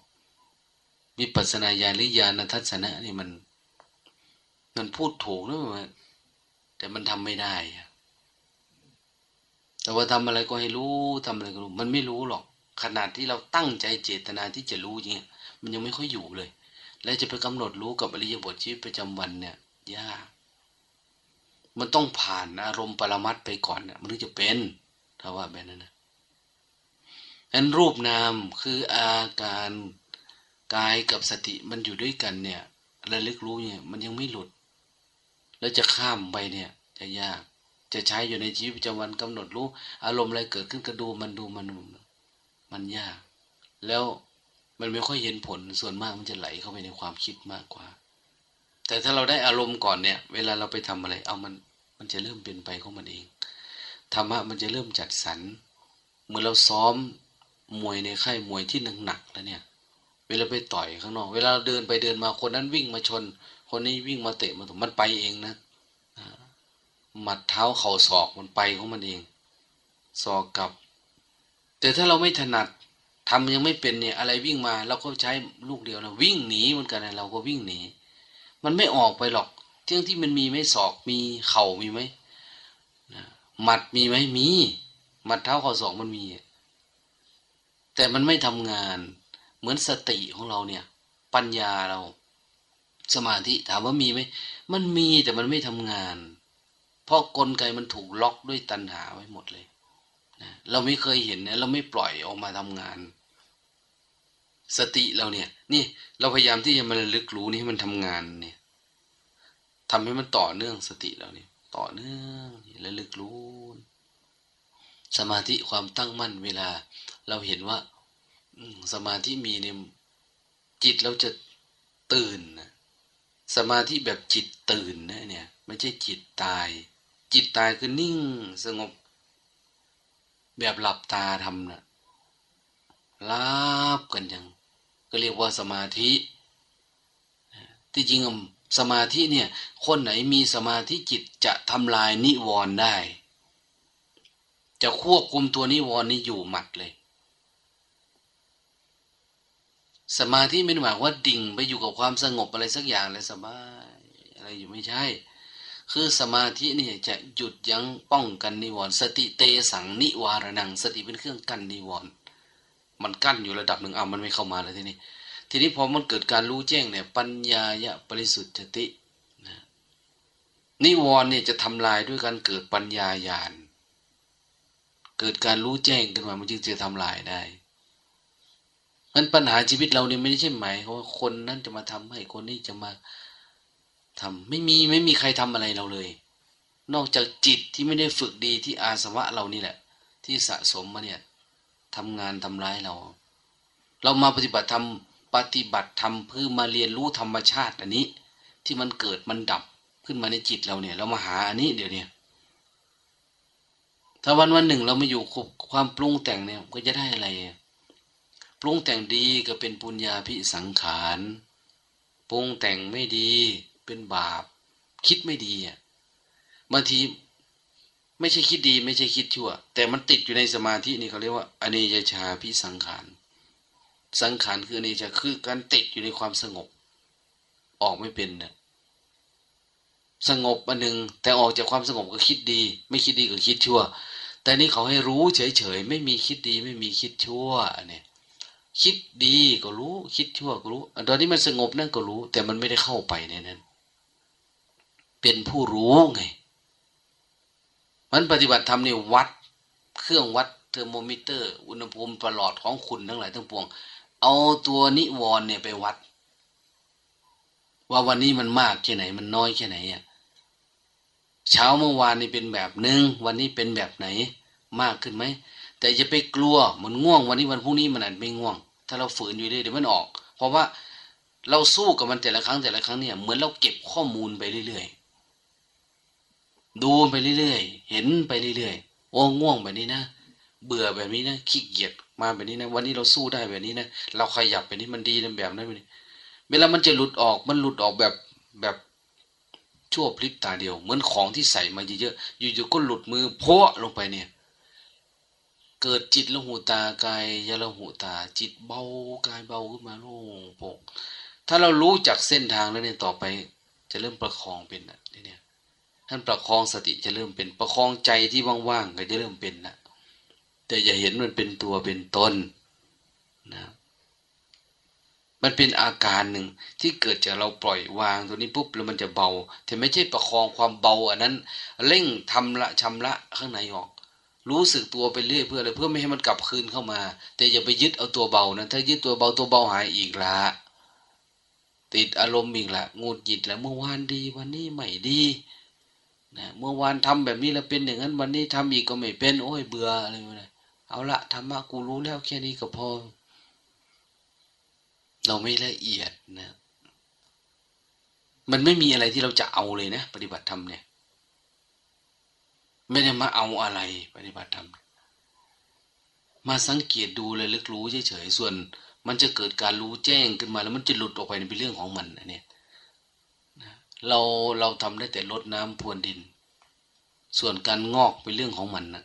มีปัสนาญาณหรือญาณทัศนะนี่มัน มันพูดถูกนะมันแต่มันทำไม่ได้ แต่ว่าทำอะไรก็ให้รู้ทำอะไรก็รู้ มันไม่รู้หรอก ขนาดที่เราตั้งใจเจตนาที่จะรู้อย่างเงี้ย มันยังไม่ค่อยอยู่เลย แล้วจะไปกำหนดรู้กับอริยบทชีวิตประจำวันเนี่ยยาก มันต้องผ่านอารมณ์ปรมัตไปก่อนเนี่ยมันถึงจะเป็นถ้าว่าแบบนั้นนะอันรูปนามคืออาการ กายกับสติมันอยู่ด้วยกันเนี่ยระลึกรู้เนี่ย มันยังไม่หลุด แล้วจะข้ามไปเนี่ย จะยาก จะใช้อยู่ในชีวิตประจำวันกำหนดรู้ อารมณ์อะไรเกิดขึ้นก็ดูมันดูมันมันยาก แล้วมันไม่ค่อยเห็นผลส่วนมากมันจะไหลเข้าไปในความคิดมากกว่า แต่ถ้าเราได้อารมณ์ก่อนเนี่ย เวลาเราไปทำอะไร เอามัน มันจะเริ่มเป็นไปของมันเองธรรมะมันจะเริ่มจัดสรรเมื่อเราซ้อมมวยในค่ายมวยที่หนักๆแล้วเนี่ย เวลาไปต่อยข้างนอก เวลาเดินไปเดินมาคนนั้นวิ่งมาชน คนนี้วิ่งมาเตะมาถูกมันไปเองนะหมัดเท้าเข่าศอกมันไปของมันเองศอกกับ แต่ถ้าเราไม่ถนัดทำยังไม่เป็นเนี่ย อะไรวิ่งมาเราก็ใช้ลูกเดียวนะวิ่งหนีเหมือนกันนะเราก็วิ่งหนี มันไม่ออกไปหรอกเรื่องที่มันมีไหมศอกมีเข่ามีไหมหมัดมีไหมมีหมัดเท้าเข่าศอกมันมี แต่มันไม่ทำงาน เหมือนสติของเราเนี่ย ปัญญาเรา สมาธิถามว่ามีไหมมันมีแต่มันไม่ทำงาน เพราะกลไกมันถูกล็อกด้วยตัณหาไว้หมดเลยนะเราไม่เคยเห็นนะเราไม่ปล่อยออกมาทำงาน สติเราเนี่ย นี่เราพยายามที่จะมาระลึกรู้นี่ให้มันทำงานเนี่ยทำให้มันต่อเนื่องสติเราเนี่ยต่อเนื่องและลึกรู้สมาธิความตั้งมั่นเวลา เราเห็นว่า สมาธิมีเนี่ยจิตเราจะตื่นนะสมาธิแบบจิตตื่นนะเนี่ย ไม่ใช่จิตตาย จิตตายคือนิ่งสงบ แบบหลับตาทำนะลาบกันยัง ก็เรียกว่าสมาธิที่จริงสมาธิเนี่ย คนไหนมีสมาธิจิตจะทำลายนิวรณ์ได้ จะควบคุมตัวนิวรณ์นี้อยู่หมัดเลย สมาธิไม่ได้หมายว่าดิ่งไปอยู่กับความสงบอะไรสักอย่างเลยสบายอะไรอยู่ไม่ใช่ คือสมาธินี่จะหยุดยั้งป้องกันนิวรณ์สติเตสังนิวารนัง สติเป็นเครื่องกั้นนิวรณ์มันกั้นอยู่ระดับหนึ่งเอามันไม่เข้ามาเลยทีนี้ ทีนี้พอมันเกิดการรู้แจ้งเนี่ย ปัญญายะบริสุทธิตินะนิวรณ์เนี่ยจะทำลายด้วยการเกิดปัญญาญาณเกิดการรู้แจ้งขึ้นมามันจึงจะทำลายได้ มันปัญหาชีวิตเราเนี่ยไม่ใช่หมายว่าคนนั้นจะมาทำให้คนนี้จะมาทำไม่มีไม่มีใครทำอะไรเราเลย นอกจากจิตที่ไม่ได้ฝึกดีที่อาสวะเรานี่แหละ ที่สะสมมาเนี่ยทำงานทำร้ายเรา เรามาปฏิบัติธรรมปฏิบัติธรรมเพื่อมาเรียนรู้ธรรมชาติอันนี้ ที่มันเกิดมันดับขึ้นมาในจิตเราเนี่ย เรามาหาอันนี้เดี๋ยวนี้ถ้าวันวันหนึ่งเราไม่อยู่ความปรุงแต่งเนี่ยก็จะได้อะไร ปรุงแต่งดีก็เป็นปุญญาพิสังขารปรุงแต่งไม่ดีเป็นบาป คิดไม่ดีอะบางทีไม่ใช่คิดดี ไม่ใช่คิดชั่ว แต่มันติดอยู่ในสมาธินี่เขาเรียกว่า อเนยชาพิสังขาร สังขารคืออเนจคือการติดอยู่ในความสงบ ออกไม่เป็นนะสงบอันหนึ่งแต่ออกจากความสงบก็คิดดี ไม่คิดดีก็คิดชั่ว แต่นี่เขาให้รู้เฉยๆไม่มีคิดดี ไม่มีคิดชั่วเนี่ย คิดดีก็รู้ คิดชั่วก็รู้ ตอนนี้มันสงบนั่นก็รู้ แต่มันไม่ได้เข้าไปในนั้น เป็นผู้รู้ไง มันปฏิบัติธรรมนี่วัด เครื่องวัดเทอร์โมมิเตอร์ อุณหภูมิประหลอดของคุณทั้งหลายทั้งปวง เอาตัวนิวรณ์เนี่ยไปวัด ว่าวันนี้มันมากแค่ไหน มันน้อยแค่ไหนอะเช้าเมื่อวานนี่เป็นแบบหนึ่งวันนี้เป็นแบบไหน มากขึ้นไหมแต่จะไปกลัวมันง่วง วันนี้วันพรุ่งนี้มันอาจไม่ง่วง ถ้าเราฝืนอยู่เรื่อยเดี๋ยวมันออก เพราะว่าเราสู้กับมันแต่ละครั้งแต่ละครั้งเนี่ยเหมือนเราเก็บข้อมูลไปเรื่อยๆดูไปเรื่อยๆเห็นไปเรื่อยๆโอ้ง่วงแบบนี้นะเบื่อแบบนี้นะขี้เกียจมาแบบนี้นะวันนี้เราสู้ได้แบบนี้นะเราขยับแบบนี้มันดีนะแบบนั้นแบบนี้เวลามันจะหลุดออกมันหลุดออกแบบแบบชั่วพลิบตาเดียว เหมือนของที่ใส่มาเยอะๆอยู่ๆก็หลุดมือโพะลงไปเนี่ย เกิดจิตละหูตากายยาละหูตา จิตเบากายเบาขึ้นมาโล่งโปร่งถ้าเรารู้จักเส้นทางแล้วเนี่ยต่อไป จะเริ่มประคองเป็นนะเนี่ยท่านประคองสติจะเริ่มเป็นประคองใจที่ว่างๆก็จะเริ่มเป็นนะแต่อย่าเห็นมันเป็นตัวเป็นตนนะมันเป็นอาการหนึ่งที่เกิดจากเราปล่อยวางตัวนี้ปุ๊บแล้วมันจะเบา แต่ไม่ใช่ประคองความเบาอันนั้น เร่งทำละชำระข้างในออก รู้สึกตัวไปเรื่อยเพื่ออะไรเพื่อไม่ให้มันกลับคืนเข้ามา แต่อย่าไปยึดเอาตัวเบานะถ้ายึดตัวเบาตัวเบาหายอีกละติดอารมณ์อีกละงูดหยิดแล้วเมื่อวานดีวันนี้ไม่ดีนะเมื่อวานทำแบบนี้แล้วเป็นอย่างนั้นวันนี้ทำอีกก็ไม่เป็น โอ้ยเบื่ออะไรไม่ได้เอาละธรรมะกูรู้แล้วแค่นี้ก็พอ เราไม่ละเอียดนะ มันไม่มีอะไรที่เราจะเอาเลยนะ ปฏิบัติธรรมเนี่ย ไม่ได้มาเอาอะไรปฏิบัติธรรม มาสังเกตดูเลยลึกรู้เฉยๆ ส่วน มันจะเกิดการรู้แจ้งขึ้นมาแล้วมันจะหลุดออกไปเป็นเรื่องของมันนะเนี่ยเราเราทำได้แต่ลดน้ำพรวนดิน ส่วนการงอกเป็นเรื่องของมันนะ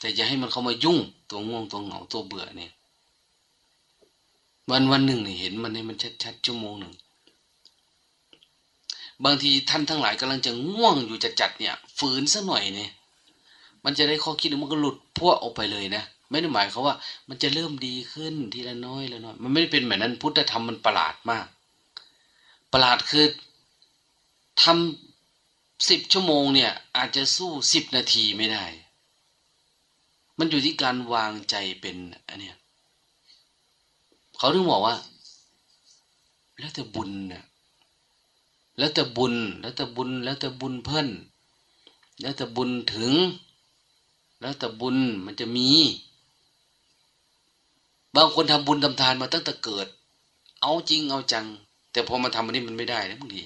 แต่จะให้มันเข้ามายุ่งตัวง่วงตัวเหงาตัวเบื่อเนี่ย วันวันหนึ่งเนี่เห็นมันในมันชัดๆชั่วโมงหนึ่ง บางทีท่านทั้งหลายกำลังจะง่วงอยู่จัดๆเนี่ยฝืนซะหน่อยเนี่ยมันจะได้ข้อคิดมันก็หลุดพวกออกไปเลยนะไม่ได้หมายเขาว่า มันจะเริ่มดีขึ้นทีละน้อยละน้อยมันไม่ได้เป็นแบบนั้น พุทธธรรมมันประหลาดมาก ประหลาดคือทำสิบชั่วโมงเนี่ย อาจจะสู้สิบนาทีไม่ได้ มันอยู่ที่การวางใจเป็นอันเนี้ยเขาถึงบอกว่า แล้วแต่บุญเนี่ย แล้วแต่บุญ แล้วแต่บุญ แล้วแต่บุญเพิ่นแล้วแต่บุญถึง แล้วแต่บุญมันจะมี บางคนทำบุญทำทานมาตั้งแต่เกิด เอาจริงเอาจัง แต่พอมาทำอันนี้มันไม่ได้นะบางที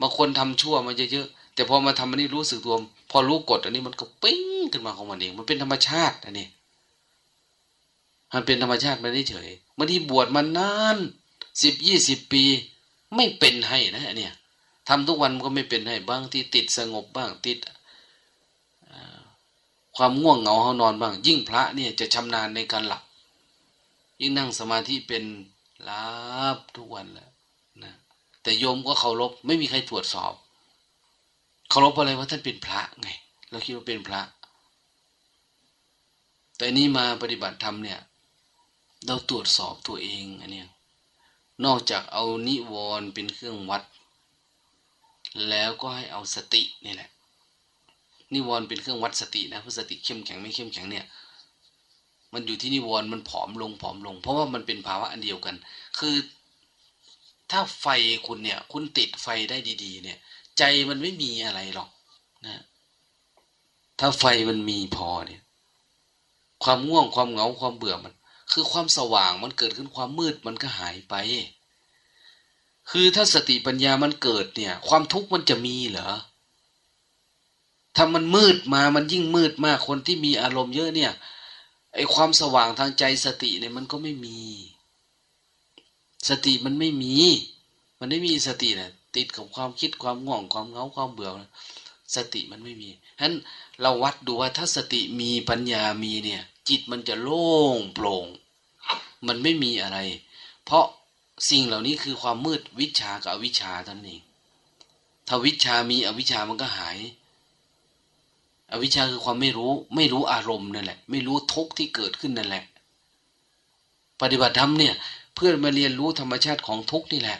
บางคนทำชั่วมาเยอะๆแต่พอมาทำอันนี้รู้สึกตัวพอรู้กฎอันนี้มันก็ปิ้งขึ้นมาของมันเอง มันเป็นธรรมชาติอันนี้มันเป็นธรรมชาติมันเฉยบางทีบวชมานานสิบยี่สิบปี ไม่เป็นให้นะเนี่ย ทำทุกวันมันก็ไม่เป็นให้บางที่ติดสงบบ้างติดความง่วงเหงาเขานอนบ้าง ยิ่งพระเนี่ยจะชำนาญในการหลับ ยิ่งนั่งสมาธิเป็นลับทุกวันแหละนะแต่โยมก็เคารพไม่มีใครตรวจสอบเคารพอะไรว่าท่านเป็นพระไงเราคิดว่าเป็นพระ แต่นี้มาปฏิบัติธรรมเนี่ย เราตรวจสอบตัวเองอันนี้นอกจากเอานิวรณ์เป็นเครื่องวัด แล้วก็ให้เอาสตินี่แหละนิวรณ์เป็นเครื่องวัดสตินะเพราะสติเข้มแข็งไม่เข้มแข็งเนี่ยมันอยู่ที่นิวรณ์มันผอมลงผอมลง เพราะว่ามันเป็นภาวะอันเดียวกัน คือถ้าไฟคุณเนี่ย คุณติดไฟได้ดี ๆ เนี่ย ใจมันไม่มีอะไรหรอกนะ ถ้าไฟมันมีพอเนี่ย ความง่วงความเหงาความเบื่อมัน คือความสว่างมันเกิดขึ้นความมืดมันก็หายไป คือถ้าสติปัญญามันเกิดเนี่ย ความทุกข์มันจะมีเหรอถ้ามันมืดมามันยิ่งมืดมากคนที่มีอารมณ์เยอะเนี่ยไอความสว่างทางใจสติเนี่ยมันก็ไม่มี สติมันไม่มี มันไม่มีสติเนี่ยติดกับความคิดความง่วงความเงาความเบื่อสติมันไม่มีฉะนั้นเราวัดดูว่าถ้าสติมีปัญญามีเนี่ย จิตมันจะโล่งโปร่ง มันไม่มีอะไร เพราะ สิ่งเหล่านี้คือความมืดวิชากับอวิชาท่านเอง ถ้าวิชามีอวิชามันก็หาย อวิชาคือความไม่รู้ ไม่รู้อารมณ์นั่นแหละ ไม่รู้ทุกข์ที่เกิดขึ้นนั่นแหละ ปฏิบัติธรรมเนี่ย เพื่อมาเรียนรู้ธรรมชาติของทุกข์นี่แหละ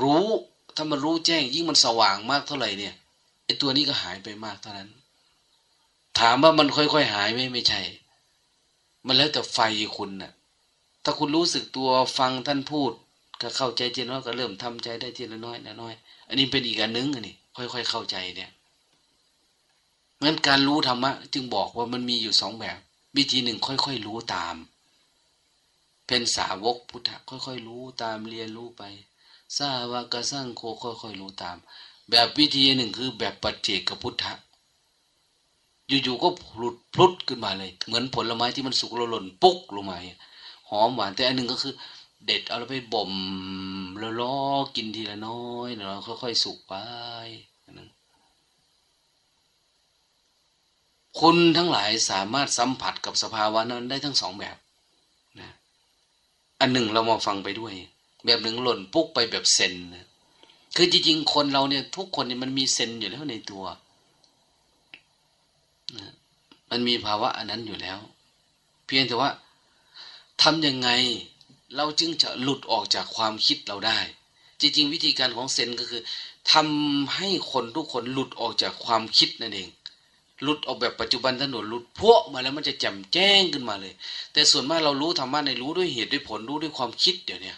รู้ถ้ามันรู้แจ้งยิ่งมันสว่างมากเท่าไหร่เนี่ยไอ้ตัวนี้ก็หายไปมากเท่านั้น ถามว่ามันค่อยๆหายไหมไม่ใช่ มันแล้วแต่ไฟคุณนะ่ะ ถ้าคุณรู้สึกตัวฟังท่านพูด ก็เข้าใจทีละน้อยก็เริ่มทำใจได้ทีละน้อยละน้อย อันนี้เป็นอีกอันนึงอันนี้ค่อย ๆ เข้าใจเนี่ยงั้นการรู้ธรรมะจึงบอกว่ามันมีอยู่สองแบบ วิธีหนึ่งค่อยๆรู้ตาม เป็นสาวกพุทธะค่อยๆรู้ตามเรียนรู้ไปสาวกสร้างโคค่อยๆรู้ตาม แบบวิธีหนึ่งคือแบบปัจเจกพุทธะอยู่ๆก็หลุดพลุดขึ้นมาเลย เหมือนผลไม้ที่มันสุกแล้วหล่นปุ๊กลงมา หอมหวานแต่อันหนึ่งก็คือ เด็ดเอาแล้วไปบ่มแล้วล้อกินทีละน้อยเนาะค่อยๆสุกไปนั้นคุณทั้งหลายสามารถสัมผัสกับสภาวะนั้นได้ทั้งสองแบบนะอันหนึ่งเรามาฟังไปด้วย แบบหนึ่งหล่นปุ๊กไปแบบเซนนะคือจริงๆ คนเราเนี่ยทุกคนเนี่ยมันมีเซนอยู่แล้วในตัวนะมันมีภาวะอันนั้นอยู่แล้ว เพียงแต่ว่า ทำยังไงเราจึงจะหลุดออกจากความคิดเราได้ จริง ๆ วิธีการของเซนก็คือทำให้คนทุกคนหลุดออกจากความคิดนั่นเองหลุดออกแบบปัจจุบันถนนหลุดพวกมาแล้วมันจะแจ่มแจ้งขึ้นมาเลย แต่ส่วนมากเรารู้ธรรมะในรู้ด้วยเหตุด้วยผลรู้ด้วยความคิดเดี๋ยวนี้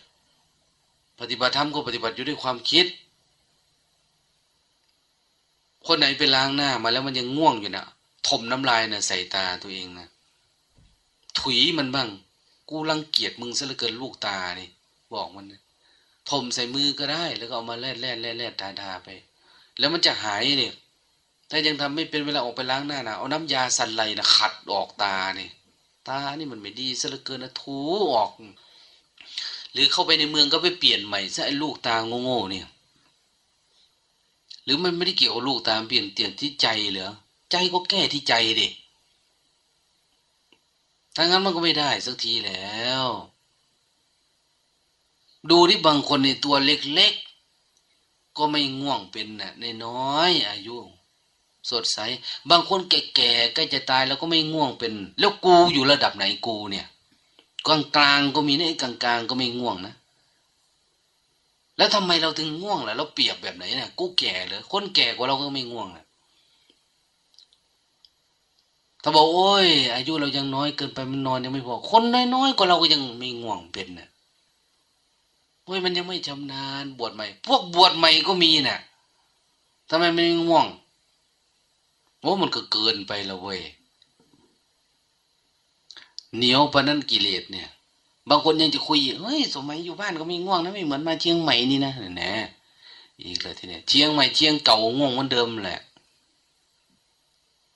ปฏิบัติธรรมก็ปฏิบัติอยู่ด้วยความคิด คนไหนไปล้างหน้ามาแล้วมันยังง่วงอยู่นะถมน้ำลายนะใส่ตาตัวเองนะถุยมันบ้าง กูรังเกียจมึงซะเหลือเกินลูกตานี่บอกมันถมใส่มือก็ได้ แล้วก็เอามาแล่แล่แล่แล่ทาทาไป แล้วมันจะหายเนี่ยถ้ายังทำไม่เป็นเวลาออกไปล้างหน้านะเอาน้ำยาสันไลนะขัดออกตาเนี่ยตานี่มันไม่ดีซะเหลือเกินนะถูออก หรือเข้าไปในเมืองก็ไปเปลี่ยนใหม่ซะไอ้ลูกตาโง่ๆเนี่ย หรือมันไม่ได้เกี่ยวกับลูกตาเปลี่ยนเปลี่ยนที่ใจเหรอใจก็แก้ที่ใจดิ ถ้างั้นมันก็ไม่ได้สักทีแล้ว ดูที่บางคนในตัวเล็กๆ ก็ไม่ง่วงเป็นน่ะในน้อยอายุ สดใส บางคนแก่ๆใกล้จะตายแล้วก็ไม่ง่วงเป็น แล้วกูอยู่ระดับไหนกูเนี่ย กลางกลางก็มีนะกลางกลางก็ไม่ง่วงนะแล้วทำไมเราถึงง่วงล่ะเราเปรียบแบบไหนเนี่ยกูแก่เลยคนแก่กว่าเราก็ไม่ง่วงนะ ถ้าบอกโอ้ย อายุเรายังน้อยเกินไปมันนอนยังไม่พอ คนน้อยๆกว่าเราก็ยังไม่ง่วงเป็นนะ่ะโอ้ยมันยังไม่ชำนาญบวชใหม่ พวกบวชใหม่ก็มีนะ่ะทำไมไม่ง่วงโอ้มันก็เกินไปแล้วเว้ยเหนียวปนั้นกิเลสเนี่ย บางคนยังจะคุยเฮ้ยสมัยอยู่บ้านก็ม่ง่วงนะไม่เหมือนมาเชียงใหม่นี่นะแหนอีกแล้วทีเนี้ยเชียงใหม่เชียงเก่าง่วงเหมือนเดิมแหละ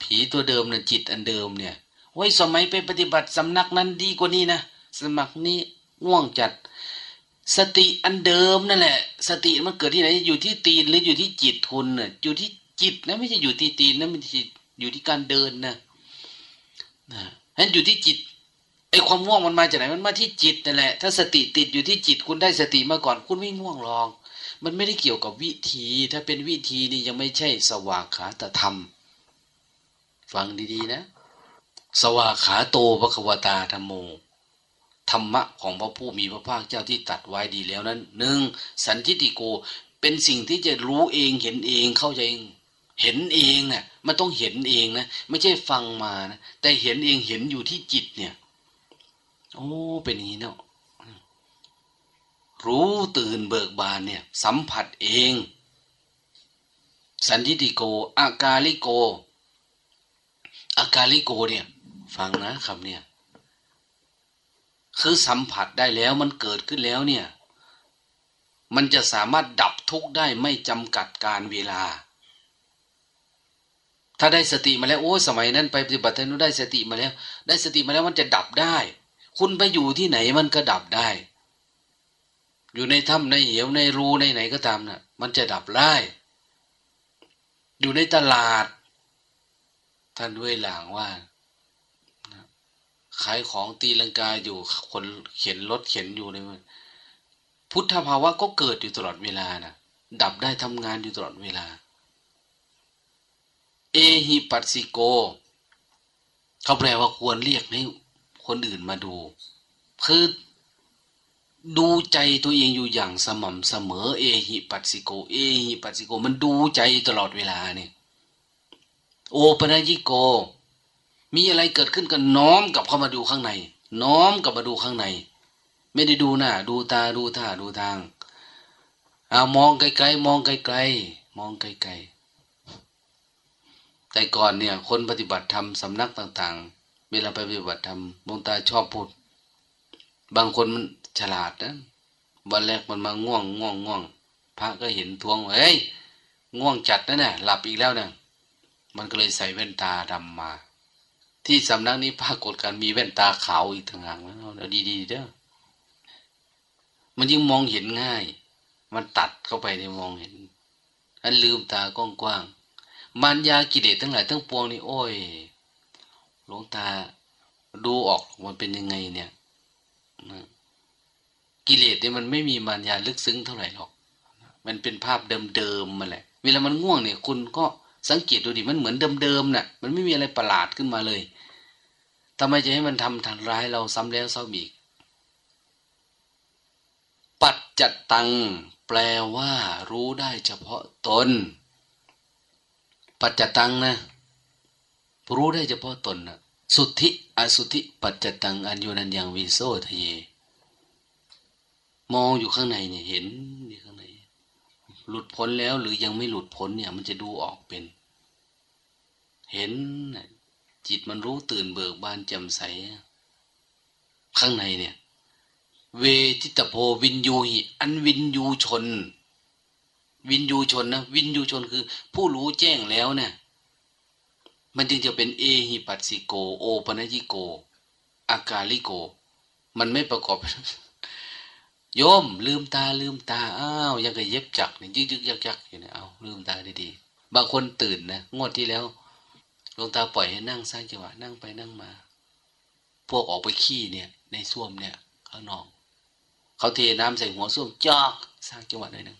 ผีตัวเดิมเนะจิตอันเดิมเนี่ยโอ้ยสมัยไปปฏิบัติสำนักนั้นดีกว่านี้นะสมัครนี้ง่วงจัด สติอันเดิมนั่นแหละ สติมันเกิดที่ไหน อยู่ที่ตีนหรืออยู่ที่จิตคุณเน่ะอยู่ที่จิตนะไม่ใช่อยู่ที่ตีนนะมันอยู่ที่การเดินนะนะนั้นอยู่ที่จิตไอ้ความง่วงมันมาจากไหนมันมาที่จิตนั่นแหละ ถ้าสติติดอยู่ที่จิตคุณได้สติมาก่อน คุณไม่ง่วงหรอกมันไม่ได้เกี่ยวกับวิธี ถ้าเป็นวิธีนี่ยังไม่ใช่สว่างขาตธรรม ฟังดีๆนะ สวาขาโตพระควตาธรรมโม ธรรมะของพระผู้มีพระภาคเจ้าที่ตัดไว้ดีแล้วนั้นหนึ่งสันทิติโกเป็นสิ่งที่จะรู้เองเห็นเองเข้าใจเองเห็นเองนะ่ะมันต้องเห็นเองนะไม่ใช่ฟังมานะแต่เห็นเองเห็นอยู่ที่จิตเนี่ย โอ้เป็นอย่างนี้เนาะรู้ตื่นเบิกบานเนี่ย สัมผัสเอง สันทิติโกอากาลิโก อากาลิโกเนี่ย ฟังนะคำเนี่ย คือสัมผัสได้แล้วมันเกิดขึ้นแล้วเนี่ย มันจะสามารถดับทุกข์ได้ไม่จำกัดการเวลา ถ้าได้สติมาแล้วโอ้สมัยนั้นไปปฏิบัติธรรมได้สติมาแล้ว ได้สติมาแล้วมันจะดับได้ คุณไปอยู่ที่ไหนมันก็ดับได้ อยู่ในถ้ำในเหวในรูในไหนก็ตามนะ่ะ มันจะดับได้ อยู่ในตลาด ท่านด้วยหลางว่าขายของตีลังกาอยู่คนเข็นรถเข็นอยู่ในมันพุทธภาวะก็เกิดอยู่ตลอดเวลานะดับได้ทำงานอยู่ตลอดเวลา เอหิปัสสิโก เขาแปลว่าควรเรียกให้คนอื่นมาดู คือดูใจตัวเองอยู่อย่างสม่ำเสมอ เอหิปัสสิโก เอหิปัสสิโก มันดูใจตลอดเวลาเนี่ย โอปนัญิโก มีอะไรเกิดขึ้นก็น้อมกลับเข้ามาดูข้างใน น้อมกลับมาดูข้างใน ไม่ได้ดูหน้าดูตาดูท่าดูทางอามองไกลๆมองไกลๆมองไกลๆแต่ก่อนเนี่ย คนปฏิบัติธรรมสำนักต่าง ๆ เวลาไปปฏิบัติธรรมมงตาชอบพูดบางคนมันฉลาดนะวันแรกมันมาง่วงง่วงง่วงพระก็เห็นทวงเฮ้ยง่วงจัดนะเนี่ยหลับอีกแล้วเนี่ย มันก็เลยใส่แว่นตาดำมา ที่สำนักนี้ปรากฏการมีแว่นตาขาวอีกต่างหากนะเอาดีๆเด้อมันยิ่งมองเห็นง่าย มันตัดเข้าไปในมองเห็นอันลืมตากว้างๆมันยากิเลสทั้งหลายทั้งปวงนี่โอ้ยหลวงตาดูออกมันเป็นยังไงเนี่ยกิเลสเนี่ยมันไม่มีมารยาลึกซึ้งเท่าไหร่หรอก มันเป็นภาพเดิมๆมาแหละ เวลามันง่วงเนี่ย คุณก็ สังเกตดูดิมันเหมือนเดิมๆน่ะ มันไม่มีอะไรประหลาดขึ้นมาเลยทำไมจะให้มันทำทางร้ายเราซ้ำแล้วซ้ำอีก ปัจจตัง แปลว่า รู้ได้เฉพาะตน ปัจจตังนะรู้ได้เฉพาะตนนะสุทธิอสุทธิ ปัจจตังอันโยนันยังวิโสทะเย มองอยู่ข้างในเนี่ยเห็นอยู่ข้างใน หลุดพ้นแล้วหรือยังไม่หลุดพ้นเนี่ย มันจะดูออกเป็น เห็นจิตมันรู้ตื่นเบิกบานแจ่มใส ข้างในเนี่ย เวทิตโพวินยูหิอันวินยูชน วินยูชนนะวินยูชนคือ ผู้รู้แจ้งแล้วเนี่ย มันจึงจะเป็นเอหิปัสสิโก โอปนัญิโก อากาลิโก มันไม่ประกอบ โยม ลืมตาลืมตาอ้าวยังก็เย็บจักเนี่ยยึกยึกยักยักอยู่เนี่ยเอาลืมตาดีๆบางคนตื่นนะงวดที่แล้วลงตาปล่อยให้นั่งสร้างจังหวะนั่งไปนั่งมา พวกออกไปขี้เนี่ย ในส้วมเนี่ยข้างนอกเขาเทน้ำใส่หัวส้วมจอกสร้างจังหวะหน่อยนึง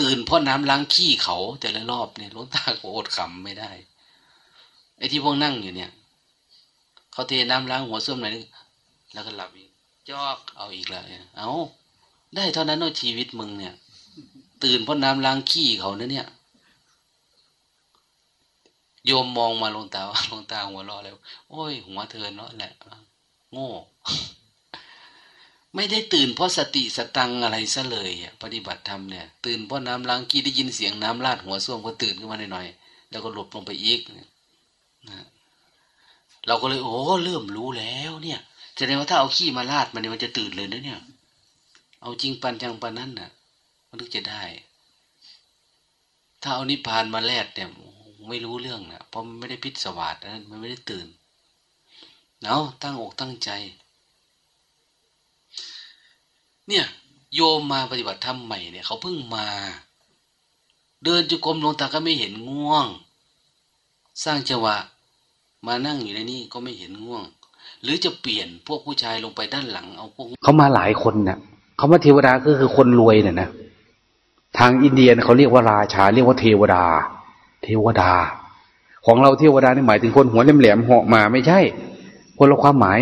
ตื่นเพราะน้ำล้างขี้เขา แต่ละรอบเนี่ยลงตาโอดขำไม่ได้ไอ้ที่พวกนั่งอยู่เนี่ยเขาเทน้ำล้างหัวส้วมหน่อยนึงแล้วก็หลับอีก จอกเอาอีกแล้วเอาได้เท่านั้นเนาะชีวิตมึงเนี่ย ตื่นเพราะน้ำล้างขี้เขาเนะเนี่ย โยมมองมาลงตาลงตาหัวเราะแล้ว โอ้ย หัวเธอเนาะแหละ โง่ ไม่ได้ตื่นเพราะสติสตังอะไรซะเลยปฏิบัติธรรมเนี่ย ตื่นเพราะน้ำล้างขี้ได้ยินเสียงน้ำลาดหัวส้วมก็ตื่นขึ้นมาหน่อยๆแล้วก็หลบลงไปอีกนะเราก็เลยโอ้เริ่มรู้แล้วเนี่ย แสดงว่าถ้าเอาขี้มาลาดมันเนี่ยมันจะตื่นเลยนะเนี่ย เอาจริงปันจังปันนั้นน่ะ มันถึงจะได้ ถ้าเอานิพานมาแลดเนี่ยไม่รู้เรื่องนะเพราะมันไม่ได้พิศวาสดนั้นมันไม่ได้ตื่นเนาะตั้งอกตั้งใจ เนี่ย โยมมาปฏิบัติธรรมใหม่เนี่ยเขาเพิ่งมา เดินจุกรมลงตาก็ไม่เห็นง่วง สร้างจังหวะ มานั่งอยู่ในนี้ก็ไม่เห็นง่วง หรือจะเปลี่ยนพวกผู้ชายลงไปด้านหลังเอาพวกเขามาหลายคนเนะ่ยเขามาเทวดาก็คือคนรวยเนี่ยนะทางอินเดียเขาเรียกว่าราชา เรียกว่าเทวดา เทวดา ของเราเทวดานี่หมายถึงคนหัวแหลมๆเหาะมาไม่ใช่ คนละความหมาย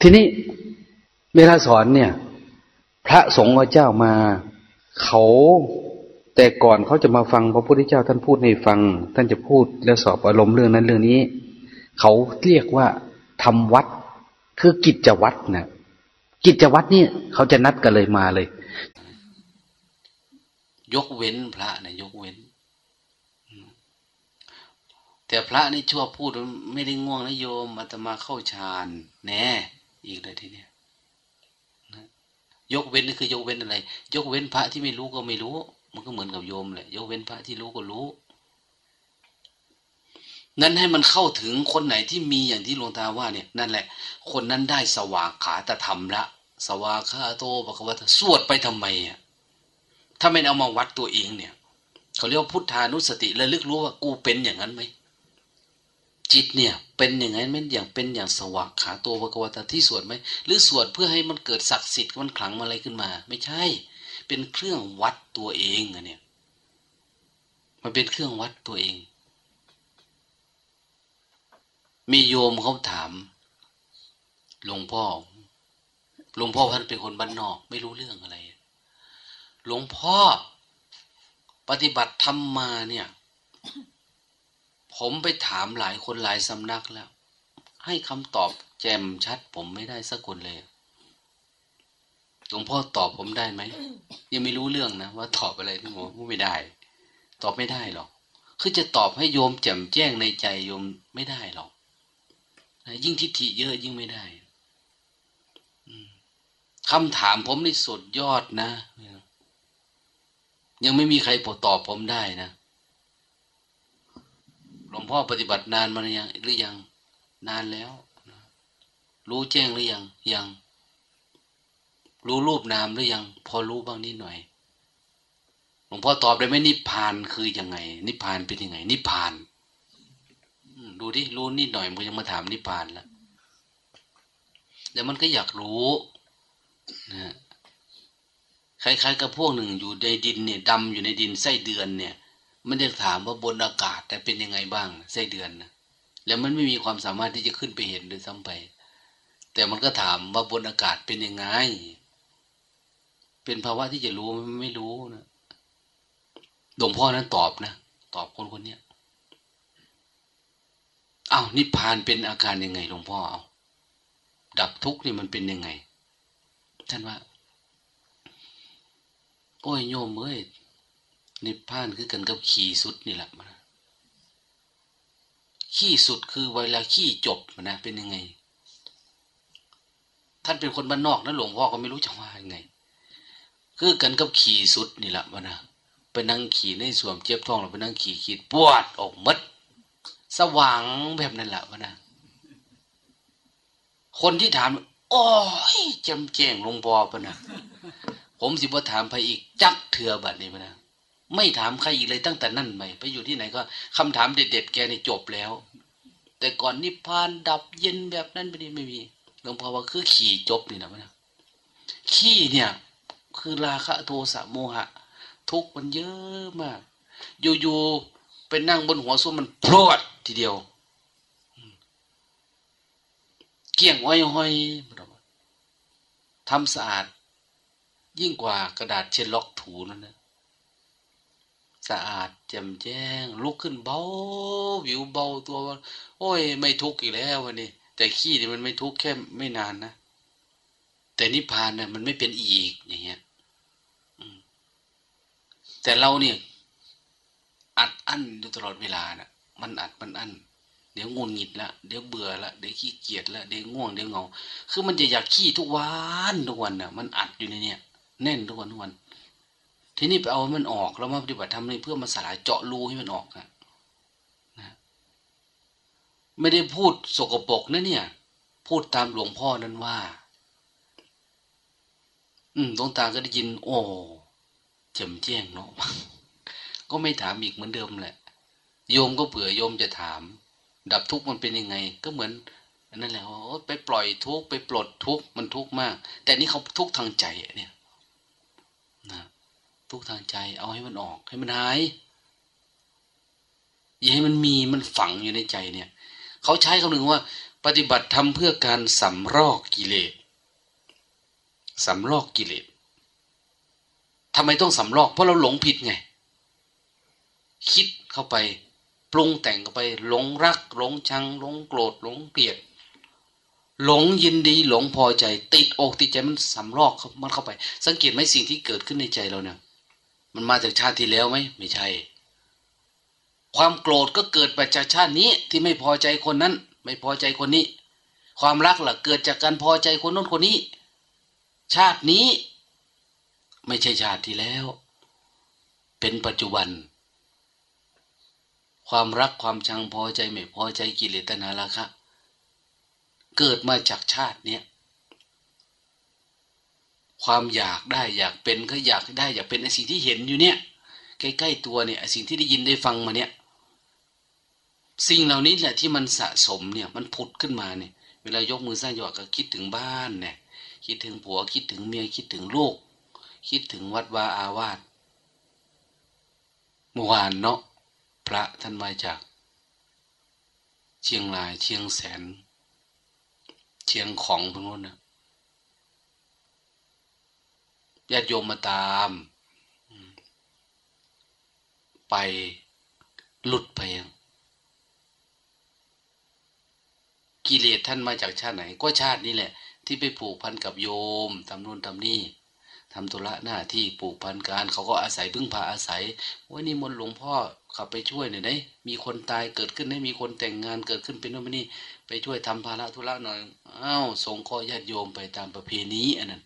ทีนี้เวลาสอนเนี่ย พระสงฆ์เจ้ามาเขาแต่ก่อนเขาจะมาฟังพระพุทธเจ้าท่านพูดให้ฟัง ท่านจะพูดแล้วสอบอารมณ์เรื่องนั้นเรื่องนี้ เขาเรียกว่าทำวัด คือกิจวัตรนะกิจวัตรนี่เขาจะนัดกันเลยมาเลย ยกเว้นพระนะยกเว้น แต่พระนี่ชั่วพูดไม่ได้ง่วงนะโยมอาตมาเข้าฌานแน่อีกเลยทีเนี้ยยกเว้นนี่คือยกเว้นอะไร ยกเว้นพระที่ไม่รู้ก็ไม่รู้ มันก็เหมือนกับโยมแหละยกเว้นพระที่รู้ก็รู้ นั้นให้มันเข้าถึงคนไหนที่มีอย่างที่หลวงตาว่าเนี่ยนั่นแหละ คนนั้นได้สว่างขาตธรรมละ สวาคาโตปะกวัตสวดไปทำไมอะถ้าไม่เอามาวัดตัวเองเนี่ยเขาเรียกว่าพุทธานุสติระลึกรู้ว่ากูเป็นอย่างนั้นไหมจิตเนี่ยเป็นอย่างนั้นไหมอย่างเป็นอย่างสว่างขาโตปะกวัตที่สวดไหมหรือสวดเพื่อให้มันเกิดศักดิ์สิทธิ์มันขลังอะไรขึ้นมา ไม่ใช่ เป็นเครื่องวัดตัวเองอะเนี่ยมันเป็นเครื่องวัดตัวเอง มีโยมเขาถามหลวงพ่อหลวงพ่อท่านเป็นคนบ้านนอก ไม่รู้เรื่องอะไรหลวงพ่อ ปฏิบัติธรรมมาเนี่ย ผมไปถามหลายคนหลายสำนักแล้ว ให้คำตอบแจ่มชัด ผมไม่ได้สักคนเลยหลวงพ่อตอบผมได้ไหมยังไม่รู้เรื่องนะว่าตอบอะไรที่ผมไม่ได้ ตอบไม่ได้หรอก คือจะตอบให้โยมแจ่มแจ้งในใจโยมไม่ได้หรอก ยิ่งทิฏฐิเยอะยิ่งไม่ได้คำถามผมนี่สุดยอดนะ ยังไม่มีใครตอบผมได้นะหลวงพ่อปฏิบัตินานมาหรือยังหรือยัง นานแล้ว รู้แจ้งหรือยัง ยัง รู้รูปนามหรือยัง พอรู้บ้างนิดหน่อยหลวงพ่อตอบได้ไหมนิพพานคือยังไง นิพพานเป็นยังไง นิพพาน ดูดิรู้นิดหน่อยมันยังมาถามนิพพานแล้วแต่มันก็อยากรู้นะคล้ายๆกับพวกหนึ่งอยู่ในดินเนี่ยดำอยู่ในดินไส้เดือนเนี่ย มันจะถามว่าบนอากาศแต่เป็นยังไงบ้างไส้เดือนนะแล้วมันไม่มีความสามารถที่จะขึ้นไปเห็นด้วยซ้ำไป แต่มันก็ถามว่าบนอากาศเป็นยังไง เป็นภาวะที่จะรู้มันไม่รู้นะหลวงพ่อนั้นตอบนะ ตอบคนคนนี้ อ้าวนิพพานเป็นอาการยังไงหลวงพ่อเอาดับทุกข์นี่มันเป็นยังไง ท่านว่า โอ้ยโยมเอ้ยนิพพานคือกันกับขี่สุดนี่แหละมันขี้สุดคือเวลาขี้จบนะเป็นยังไง ท่านเป็นคนบ้านนอกนะหลวงพ่อก็ไม่รู้จะว่ายังไง คือกันกับขี่สุดนี่แหละมันนะไปนั่งขี่ในสวมเจ็บท้องเราไปนั่งขี่ขีดปวดออกมัด สว่างแบบนั้นแหละมันนะคนที่ถาม โอ้ยจำแจ้งหลวงพ่อปะนะผมสิบ่ถามไปอีก จักเถื่อบัดนี้ปะนะไม่ถามใครอีกเลยตั้งแต่นั่นไปไปอยู่ที่ไหนก็คำถามเด็ดๆแกนี่จบแล้ว แต่ก่อนนิพพานดับเย็นแบบนั้นไปนี่ไม่มีหลวงพ่อว่าคือขี่จบนี่นะมันนะขี้เนี่ย คือราคะโทสะโมหะ ทุกมันเยอะมาก อยู่ๆไปนั่งบนหัวส้วมมันพรวด ทีเดียวเกี่ยงห้อยห้อยทำสะอาด ยิ่งกว่ากระดาษเช็ดล็อกถูนั่นนะสะอาดแจ่มแจ้ง ลุกขึ้นเบาวิวเบาตัวโอ้ย ไม่ทุกข์อีกแล้ววันนี้ แต่ขี้นี่มันไม่ทุกข์แค่ไม่นานนะแต่นิพพานเนี่ยมันไม่เป็นอีกอย่างเงี้ยแต่เราเนี่ยอัดอั้นอยู่ตลอดเวลานะ มันอัดมันอั้นเดี๋ยวงุนงิดละเดี๋ยวเบื่อละเดี๋ยวขี้เกียจละเดี๋ยวง่วงเดี๋ยวเงา คือมันจะอยากขี้ทุกวันทุกวันน่ะ มันอัดอยู่ในเนี่ยแน่นทุกวันทุกวัน ทีนี้ไปเอามันออกแล้วมาปฏิบัติทำนี่เพื่อมาสลายเจาะรูให้มันออกนะนะไม่ได้พูดสกปรกนะเนี่ย พูดตามหลวงพ่อนั้นว่า อืมหลวงตาก็ได้ยิน โอ้แจ่มแจ้งเนาะก็ไม่ถามอีกเหมือนเดิมแหละ โยมก็เผื่อโยมจะถาม ดับทุกข์มันเป็นยังไง ก็เหมือนนั่นแหละว่าไปปล่อยทุกข์ไปปลดทุกข์มันทุกข์มาก แต่นี่เขาทุกข์ทางใจเนี่ยนะทุกข์ทางใจ เอาให้มันออก ให้มันหายอย่าให้มันมีมันฝังอยู่ในใจเนี่ยเขาใช้คำหนึ่งว่า ปฏิบัติทำเพื่อการสำรอกกิเลสสำรอกกิเลสทำไมต้องสำรอก เพราะเราหลงผิดไง คิดเข้าไป ปรุงแต่งไป หลงรัก หลงชัง หลงโกรธหลงเกลียด หลงยินดี หลงพอใจ ติดอกติดใจมันสำรอกมันเข้าไป สังเกตไหมสิ่งที่เกิดขึ้นในใจเราเนี่ย มันมาจากชาติที่แล้วไหมไม่ใช่ ความโกรธก็เกิดมาจากชาตินี้ที่ไม่พอใจคนนั้น ไม่พอใจคนนี้ ความรักล่ะเกิดจากการพอใจคนนู้นคนนี้ ชาตินี้ ไม่ใช่ชาติที่แล้ว เป็นปัจจุบัน ความรักความชังพอใจไม่พอใจกิเลสตนาราคะ เกิดมาจากชาติเนี้ยความอยากได้อยากเป็นก็อยากได้อยากเป็นไอสิ่งที่เห็นอยู่เนี่ย ใกล้ๆตัวเนี่ยไอสิ่งที่ได้ยินได้ฟังมาเนี่ย สิ่งเหล่านี้แหละที่มันสะสมเนี่ยมันผุดขึ้นมาเนี่ย เวลายกมือสร้างจังหวะก็คิดถึงบ้านเนี่ย คิดถึงผัวคิดถึงเมียคิดถึงลูกคิดถึงวัดวาอาวาสเมื่อวานเนาะ พระท่านมาจาก เชียงรายเชียงแสน เชียงของพวกนู้นนะญาติโยมมาตาม ไปหลุดไปยังกิเลสท่านมาจากชาติไหน ก็ชาตินี้แหละ ที่ไปผูกพันกับโยมทำนู่นทำนี่ทำธุระหน้าที่ปลูกพันการ เขาก็อาศัยพึ่งพาอาศัยว่านี่มนหลวงพ่อ ขับไปช่วยหน่อยได้ มีคนตายเกิดขึ้นได้มีคนแต่งงานเกิดขึ้นเป็นโน่นนี่ ไปช่วยทำภาระธุระหน่อยอ้าวส่งข้อญาติโยมไปตามประเพณีอันนั้น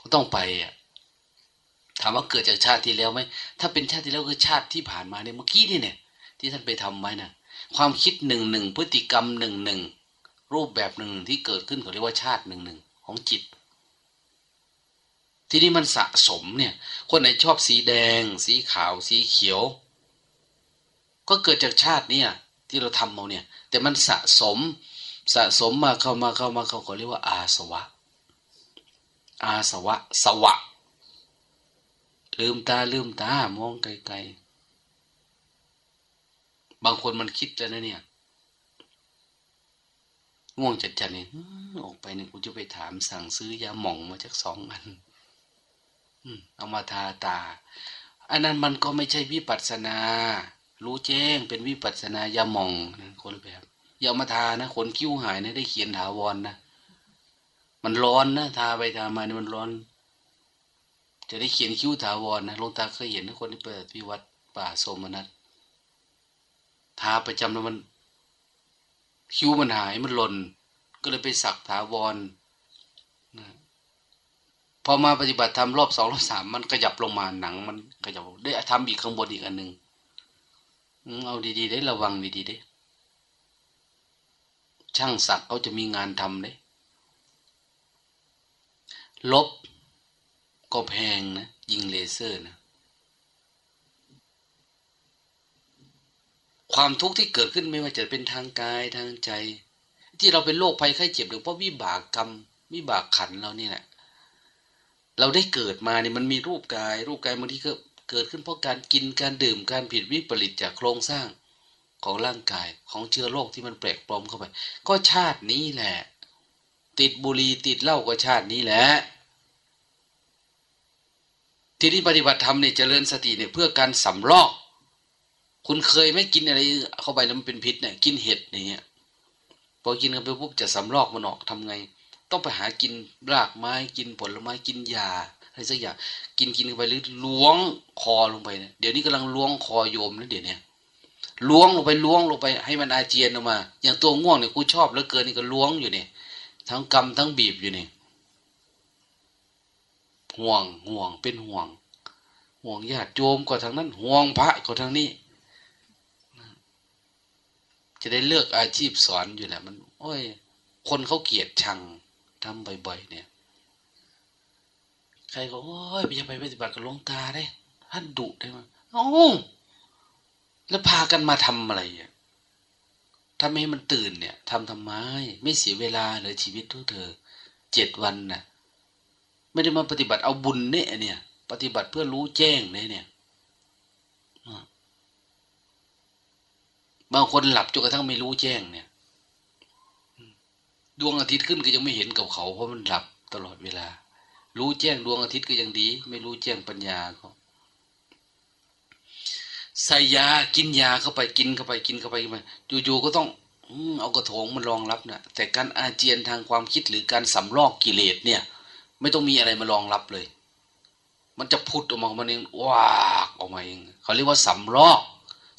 ก็ต้องไปอะถามว่าเกิดจากชาติที่แล้วไหมถ้าเป็นชาติที่แล้วคือชาติที่ผ่านมาเนี่ยเมื่อกี้นี่เนี่ย ที่ท่านไปทำไว้นะความคิดหนึ่งหนึ่งพฤติกรรมหนึ่งหนึ่งรูปแบบหนึ่งที่เกิดขึ้นเขาเรียกว่าชาติหนึ่งหนึ่งของจิต ที่นี่มันสะสมเนี่ย คนไหนชอบสีแดง สีขาว สีเขียว ก็เกิดจากชาติเนี่ย ที่เราทำเอาเนี่ย แต่มันสะสม สะสมมาเข้ามาเข้ามาเขาเขาเรียกว่าอาสวะ อาสวะ สวะ ลืมตาลืมตามองไกลๆ บางคนมันคิดแล้วนะเนี่ยง่วงจัดจัดเนี่ยออกไปเนี่ยกูจะไปถามสั่งซื้อยาหม่องมาจากสองอัน เอามาทาตา อันนั้นมันก็ไม่ใช่วิปัสนา รู้แจ้งเป็นวิปัสสนายามองคนแบบอย่ามาทานะขนคิ้วหายนะได้เขียนถาวรนนะมันร้อนนะทาไปทามาเนี่ยมันร้อน จะได้เขียนคิ้วถาวรนะลงตาเคยเห็นนะคนที่เปิดวิวัดป่าโสมนัสทาประจำแล้วมัน คิ้วมันหายมันหล่น ก็เลยไปสักถาวร พอมาปฏิบัติทำรอบสองรอบสามมันขยับลงมาหนัง มันขยับได้ทำอีกข้างบนอีกอันหนึ่งเอาดีๆได้ระวังดีๆได้ช่างสักดิ์เขาจะมีงานทำเลยลบก็แพงนะยิงเลเซอร์นะ ความทุกข์ที่เกิดขึ้นไม่ว่าจะเป็นทางกายทางใจ ที่เราเป็นโรคภัยไข้เจ็บหรือเพราะวิบากกรรมวิบากขันเรานี่แหละ เราได้เกิดมาเนี่ยมันมีรูปกาย รูปกายบางทีก็เกิดขึ้นเพราะการกินการดื่มการผิดวิปริตจากโครงสร้างของร่างกายของเชื้อโรคที่มันแปลกปลอมเข้าไป ก็ชาตินี้แหละ ติดบุหรี่ติดเหล้าก็ชาตินี้แหละทีนี้ปฏิบัติธรรมเนี่ยเจริญสติเนี่ยเพื่อการสำลอก คุณเคยไม่กินอะไรเข้าไปแล้วมันเป็นพิษเนี่ยกินเห็ดอย่างเงี้ยพอกินกันไปปุ๊บจะสำลอกมันออกทำไง ต้องไปหากินรากไม้กินผลไม้กินยาอะไรสักอย่างกินกินไปหรือล้วงคอลงไปเนี่ยเดี๋ยวนี้กำลังล้วงคอโยมนะเดี๋ยวนี้ล้วงลงไปล้วงลงไป ให้มันอาเจียนออกมา อย่างตัวง่วงเนี่ยกูชอบแล้วเกินนี่ก็ล้วงอยู่เนี่ยทั้งกำทั้งบีบอยู่เนี่ยห่วงห่วงเป็นห่วง ห่วงญาติโยมก็ทางนั้น ห่วงพระก็ทางนี้ จะได้เลือกอาชีพสอนอยู่แหละมัน โอ้ย คนเขาเกลียดชัง ทำบ่อย ๆ เนี่ย ใครก็โอ้ยไปจะไปปฏิบัติกับหลวงตาได้ท่านดุได้ไหมโอ้แล้วพากันมาทำอะไรอะถ้าไม่ให้มันตื่นเนี่ยทำทำไมไม่เสียเวลาเลยชีวิตทุกเธอเจ็ดวันน่ะ ไม่ได้มาปฏิบัติเอาบุญเนี่ยเนี่ย ปฏิบัติเพื่อรู้แจ้งเนี่ยเนี่ยบางคนหลับจนกระทั่งไม่รู้แจ้งเนี่ย ดวงอาทิตย์ขึ้นก็ยังไม่เห็นกับเขาเพราะมันหลับตลอดเวลา รู้แจ้งดวงอาทิตย์ก็ยังดี ไม่รู้แจ้งปัญญาเขาใส่ยากินยาเข้าไปกินเข้าไปกินเข้าไปมาอยู่ๆก็ต้องเอากระโถงมันรองรับนะแต่การอาเจียนทางความคิดหรือการสำลอกกิเลสเนี่ย ไม่ต้องมีอะไรมารองรับเลย มันจะพุดออกมามันเองว้าออกมาเองเขาเรียกว่าสำลอก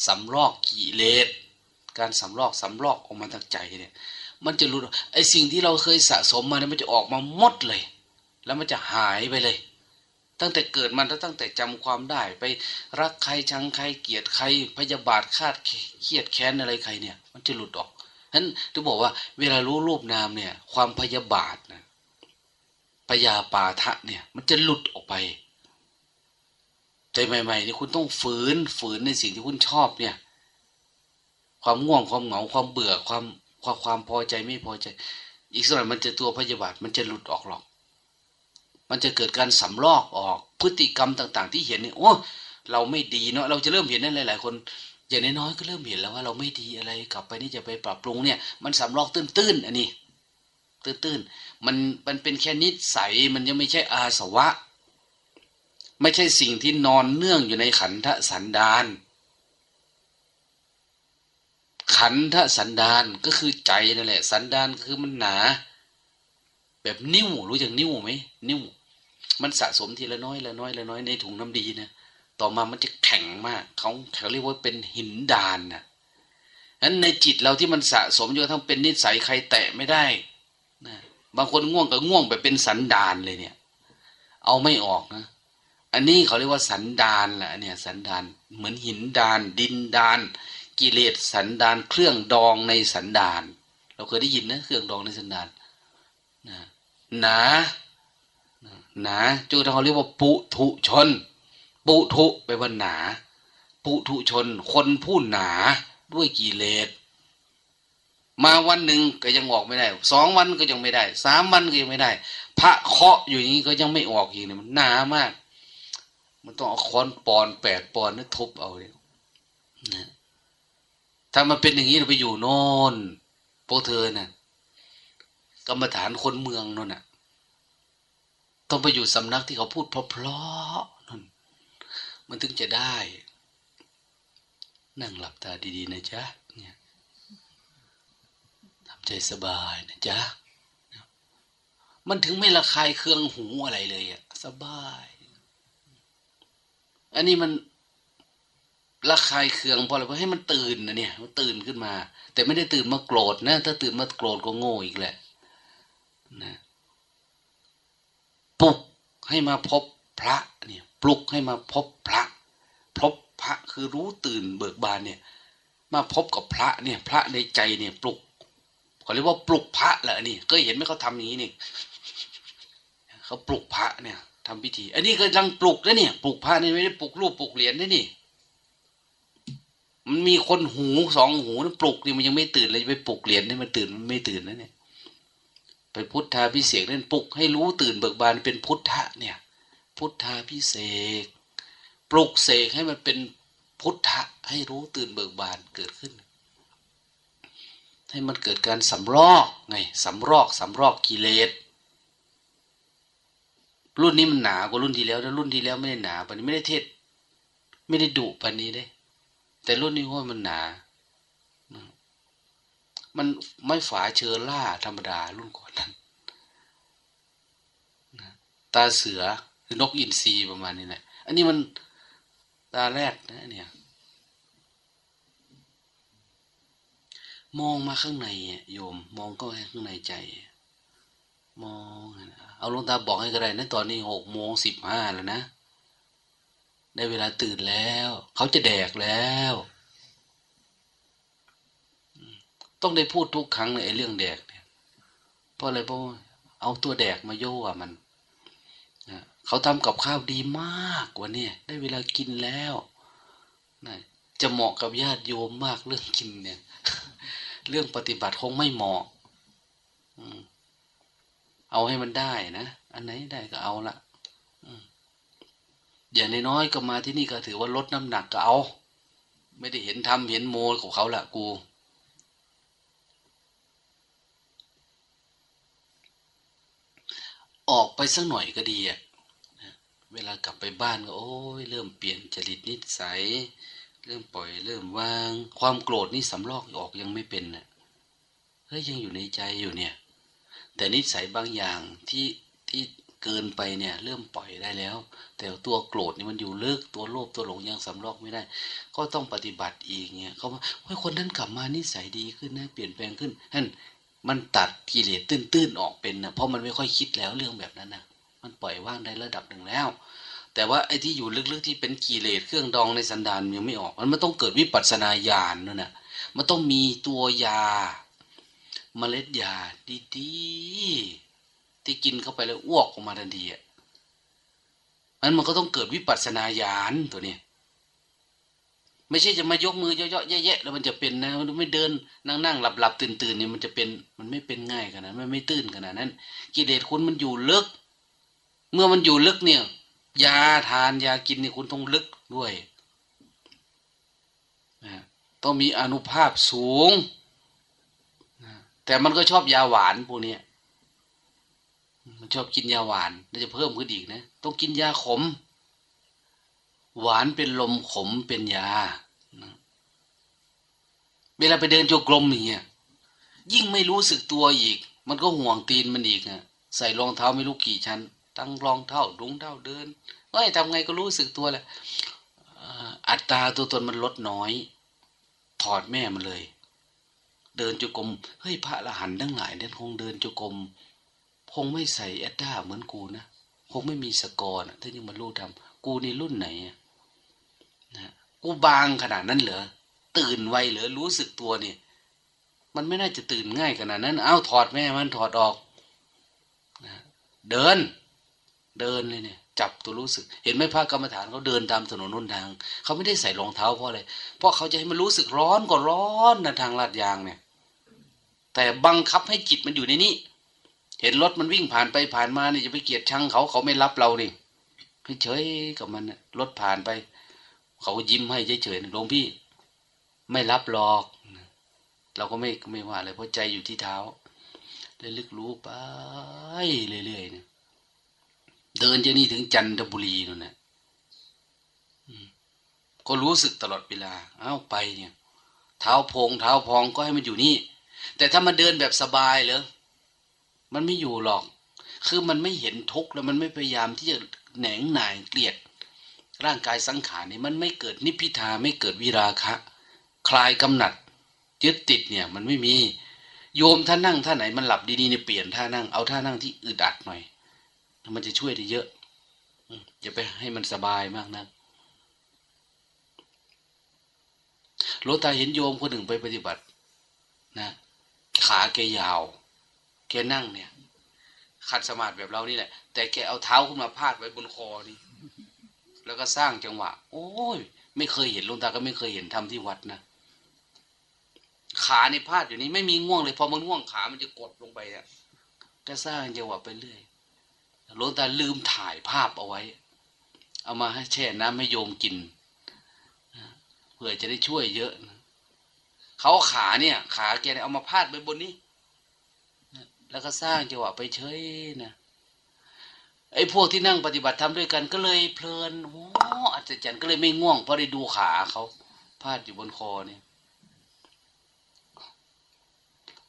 สำลอกกิเลสการสำลอกสำลอกออกมาทางใจเนี่ย มันจะรู้ไอ้สิ่งที่เราเคยสะสมมาเนี่ยมันจะออกมาหมดเลย แล้วมันจะหายไปเลย ตั้งแต่เกิดมาตั้งแต่จำความได้ไปรักใครชังใครเกลียดใครพยาบาทคาดเครียดแค้นอะไรใครเนี่ย มันจะหลุดออกฉะนั้นจะบอกว่าเวลารู้รูปนามเนี่ย ความพยาบาทนะพยาปาทะเนี่ย มันจะหลุดออกไปใจใหม่ๆนี่คุณต้องฝืนฝืนในสิ่งที่คุณชอบเนี่ย ความง่วงความเหงาความเบื่อความ ความความพอใจไม่พอใจ อีกส่วนมันจะตัวพยาบาทมันจะหลุดออกหรอก มันจะเกิดการสำลอกออกพฤติกรรมต่าง ๆ ที่เห็นเนี่ยโอ้เราไม่ดีเนาะเราจะเริ่มเห็นนั่นหลาย ๆ คนอย่างน้อยๆก็เริ่มเห็นแล้วว่าเราไม่ดีอะไรกลับไปนี่จะไปปรับปรุงเนี่ย มันสำลอกตื้นๆอันนี้ ตื้นๆมันมันเป็นแค่นิสัยมันยังไม่ใช่อาสวะ ไม่ใช่สิ่งที่นอนเนื่องอยู่ในขันธสันดาน ขันธสันดานก็คือใจนั่นแหละ สันดานคือมันหนา แบบนิ้วรู้จักนิ้วไหมนิ้ว มันสะสมทีละน้อยละน้อยละน้อยในถุงน้ำดีนะต่อมามันจะแข็งมากเขาเขาเรียกว่าเป็นหินดานนะนั้นในจิตเราที่มันสะสมจนกระทั่งเป็นนิสัยใครแตะไม่ได้นะบางคนง่วงก็ง่วงแบบเป็นสันดานเลยเนี่ย เอาไม่ออกนะอันนี้เขาเรียกว่าสันดานแหละเนี่ย สันดานเหมือนหินดาน ดินดาน กิเลสสันดานเครื่องดองในสันดาน เราเคยได้ยินนะเครื่องดองในสันดานนะหนาหนาจุดเขาเรียกว่าปุถุชน ปุถุไปว่าหนา ปุถุชน คนผู้หนาด้วยกิเลสมาวันหนึ่งก็ยังออกไม่ได้สองวันก็ยังไม่ได้สามวันก็ยังไม่ได้ พระเคาะอยู่อย่างนี้ก็ยังไม่ออกอีกเนี่ยมันหนามาก มันต้องเอาค้อนปอนแปดปอนนั่นทุบเอาเนี่ยนะ ถ้ามันเป็นอย่างนี้เราไปอยู่โน่นพวกเธอเนะ่ะกรรมฐานคนเมืองนั่นน่ะ ต้องไปอยู่สำนักที่เขาพูดเพราะๆนั่นมันถึงจะได้ นั่งหลับตาดีๆนะจ๊ะเนี่ยทำใจสบายนะจ๊ะมันถึงไม่ระคายเคืองหูอะไรเลยอะสบาย อันนี้มัน ระคายเคืองพอเราะให้มันตื่นนะเนี่ยมันตื่นขึ้นมา แต่ไม่ได้ตื่นมาโกรธนะ ถ้าตื่นมาโกรธก็โง่อีกแหละนะปลุกให้มาพบพระเนี่ยปลุกให้มาพบพระ พบพระคือรู้ตื่นเบิกบานเนี่ย มาพบกับพระเนี่ย พระในใจเนี่ยปลุกเขาเรียกว่าปลุกพระแหละนี่ก็เห็นไหมเขาทำอย่างนี้นี่เขาปลุกพระเนี่ยทำพิธี อันนี้ก็ยังปลุกนะเนี่ย ปลุกพระนี่ไม่ได้ปลุกรูปปลุกเหรียญนะนี่ มันมีคนหูสองหูนปลุกนี่มันยังไม่ตื่นเลยไปปลุกเหรียญนี่มันตื่นมันไม่ตื่นนะเนี่ยไปพุทธาพิเศษนั่นปลุกให้รู้ตื่นเบิกบานเป็นพุทธะเนี่ย พุทธาพิเศษปลุกเสกให้มันเป็นพุทธะให้รู้ตื่นเบิกบานเกิดขึ้น ให้มันเกิดการสำรอกไงสำรอกสำรอกกิเลสรุ่นนี้มันหนากว่ารุ่นที่แล้วแล้วรุ่นที่แล้วไม่ได้หนาปานนี้ไม่ได้เทศ ไม่ได้ดุปานนี้ได้ แต่รุ่นนี้ว่ามันหนา มันไม่ฝาเชอล่าธรรมดารุ่นก่อนนั้น ตาเสือหรือนกอินทรีประมาณนี้แหละ อันนี้มันตาแรกนะเนี่ย มองมาข้างในโยม มองก็ข้างในใจ มอง เอาลงตาบอกให้ก็ได้นะตอนนี้หกโมงสิบห้าแล้วนะ ได้เวลาตื่นแล้ว เขาจะแดกแล้ว ต้องได้พูดทุกครั้งเลยไอ้เรื่องแดกเนี่ยเพราะอะไรเพราะเอาตัวแดกมาโย่มันเขาทำกับข้าวดีมากกว่านี่ได้เวลากินแล้วนะจะเหมาะกับญาติโยมมากเรื่องกินเนี่ย เรื่องปฏิบัติคงไม่เหมาะเอาให้มันได้นะ อันไหนได้ก็เอาละ อย่างน้อยๆก็มาที่นี่ก็ถือว่าลดน้ำหนักก็เอา ไม่ได้เห็นทำเห็นโมของเขาละกู ออกไปสักหน่อยก็ดีอะเวลากลับไปบ้านก็โอ้ยเริ่มเปลี่ยนจริตนิสัย เริ่มปล่อยเริ่มวาง ความโกรธนี่สำลอกออกยังไม่เป็นน่ะเฮ้ยยังอยู่ในใจอยู่เนี่ย แต่นิสัยบางอย่างที่ที่ เกินไปเนี่ยเริ่มปล่อยได้แล้ว แต่ตัวโกรธนี่มันอยู่ลึกตัวโลภตัวหลงยังสำลอกไม่ได้ ก็ต้องปฏิบัติอีกเนี่ยเขาว่าเฮ้ยคนนั้นกลับมานิสัยดีขึ้นนะเปลี่ยนแปลงขึ้นนั่นมันตัดกิเลสตื้นๆออกเป็นนะเพราะมันไม่ค่อยคิดแล้วเรื่องแบบนั้นนะมันปล่อยว่างได้ระดับหนึ่งแล้ว แต่ว่าไอ้ที่อยู่ลึกๆที่เป็นกิเลสเครื่องดองในสันดานยังไม่ออกมันมันต้องเกิดวิปัสสนาญาณนั่นนะมันต้องมีตัวยาเมล็ดยาดีๆ ที่กินเข้าไปแล้วอ้วกออกมาทันทีอะมันมันก็ต้องเกิดวิปัสสนาญาณตัวนี้ ไม่ใช่จะมายกมือเยอะๆแยะๆแล้วมันจะเป็นนะมันไม่เดินนั่งนั่งหลับหลับตื่นตื่นนี่มันจะเป็นมันไม่เป็นง่ายขนาดนั้นมันไม่ตื้นขนาดนั้น กิเลสคุณมันอยู่ลึก เมื่อมันอยู่ลึกเนี่ย ยาทานยากินเนี่ยคุณต้องลึกด้วยต้องมีอนุภาพสูง แต่มันก็ชอบยาหวานพวกนี้ มันชอบกินยาหวานน่าจะเพิ่มขึ้นอีกนะ ต้องกินยาขม หวานเป็นลมขมเป็นยา เวลาไปเดินโจกลมอย่างเงี้ย ยิ่งไม่รู้สึกตัวอีก มันก็ห่วงตีนมันอีกนะใส่รองเท้าไม่รู้กี่ชั้น ตั้งรองเท้าดุงเท้าเดินเฮ้ยทำไงก็รู้สึกตัวแหละอัตราตัวตนมันลดน้อย ถอดแม่มันเลย เดินจุกรมเฮ้ยพระละหันทั้งหลายเนี่ยคงเดินจุกรม คงไม่ใส่แอดด้าเหมือนกูนะคงไม่มีสกอร์นะถ้ายังมารู้ทำกูในรุ่นไหนนะกูบางขนาดนั้นเหรอตื่นไวเหรอรู้สึกตัวเนี่ย มันไม่น่าจะตื่นง่ายขนาดนั้น เอ้าถอดแม่มันถอดออกนะเดิน เดินเลยเนี่ย จับตัวรู้สึก เห็นไหมพระกรรมฐานเขาเดินตามถนนนุ่นทางเขาไม่ได้ใส่รองเท้าเพราะอะไรเพราะเขาจะให้มันรู้สึกร้อนก็ร้อนนะทางลาดยางเนี่ย แต่บังคับให้จิตมันอยู่ในนี้ เห็นรถมันวิ่งผ่านไปผ่านมาเนี่ยจะไปเกียดชังเขาเขาไม่รับเรานี่เฉยกับมันรถผ่านไป เขายิ้มให้เฉยๆหลวงพี่ ไม่รับหรอก เราก็ไม่ไม่ว่าเลยเพราะใจอยู่ที่เท้าเลยลึกรู้ไปเรื่อยๆเนี่ยเดินจะนี่ถึงจันทบุรีนั่นแหละก็รู้สึกตลอดเวลา เอ้าไปเนี่ย เท้าพงเท้าพองก็ให้มันอยู่นี่ แต่ถ้ามันเดินแบบสบายเหรอ มันไม่อยู่หรอก คือมันไม่เห็นทุกข์แล้วมันไม่พยายามที่จะแหนงหน่ายเกลียด ร่างกายสังขารนี่มันไม่เกิดนิพพิทาไม่เกิดวิราคะ คลายกำหนัดยึดติดเนี่ยมันไม่มี โยมท่านั่งท่าไหนมันหลับดีๆเนี่ยเปลี่ยนท่านั่งเอาท่านั่งที่อึดอัดหน่อย มันจะช่วยได้เยอะอย่าไปให้มันสบายมากนะหลวงตาเห็นโยมคนหนึ่งไปปฏิบัติ นะ ขาแกยาว แกนั่งเนี่ย ขัดสมาธิแบบเรานี่แหละ แต่แกเอาเท้าขึ้นมาพาดไว้บนคอนี่ แล้วก็สร้างจังหวะ โอ้ย ไม่เคยเห็นลวงตาก็ไม่เคยเห็นทำที่วัดนะขาในพาดอยู่นี้ไม่มีง่วงเลยพอมันง่วงขามันจะกดลงไปอะก็สร้างจังหวะไปเรื่อยหลวงตาลืมถ่ายภาพเอาไว้ เอามาให้แช่น้ำให้โยมกินเผื่อจะได้ช่วยเยอะนะเขาขาเนี่ย ขาแกเนี่ยเอามาพาดไปบนนี้ แล้วก็สร้างจังหวะไปเฉยนะไอ้พวกที่นั่งปฏิบัติธรรมด้วยกันก็เลยเพลินโอ้อัศจรรย์ก็เลยไม่ง่วงเพราะได้ดูขาเขาพาดอยู่บนคอเนี่ย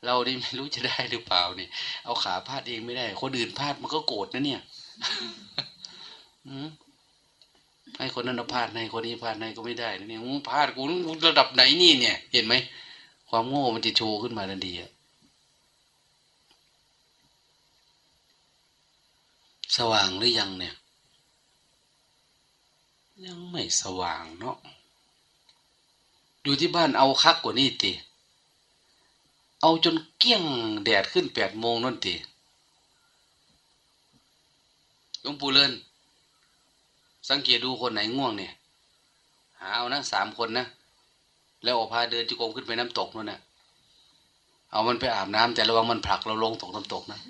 เราดิไม่รู้จะได้หรือเปล่าเนี่ยเอาขาพาดเองไม่ได้ คนอื่นพาดมันก็โกรธนะเนี่ยให้คนนั้นพาดในคนนี้พาดในก็ไม่ได้นะเนี่ยพาดกูระดับไหนนี่เนี่ย เห็นไหมความโง่มันจะโชว์ขึ้นมาทันทีอะ สว่างหรือยังเนี่ย ยังไม่สว่างเนาะอยู่ที่บ้านเอาคักกว่านี้ติเอาจนเกี้ยงแดดขึ้นแปดโมงนั่นติหลวงปู่เลินสังเกตดูคนไหนง่วงเนี่ย หาเอานะสามคนนะ แล้วออกพาเดินจุกงขึ้นไปน้ำตกนั่นนะเอามันไปอาบน้ำแต่ระวังมันผลักเราลงตกน้ำตกนะ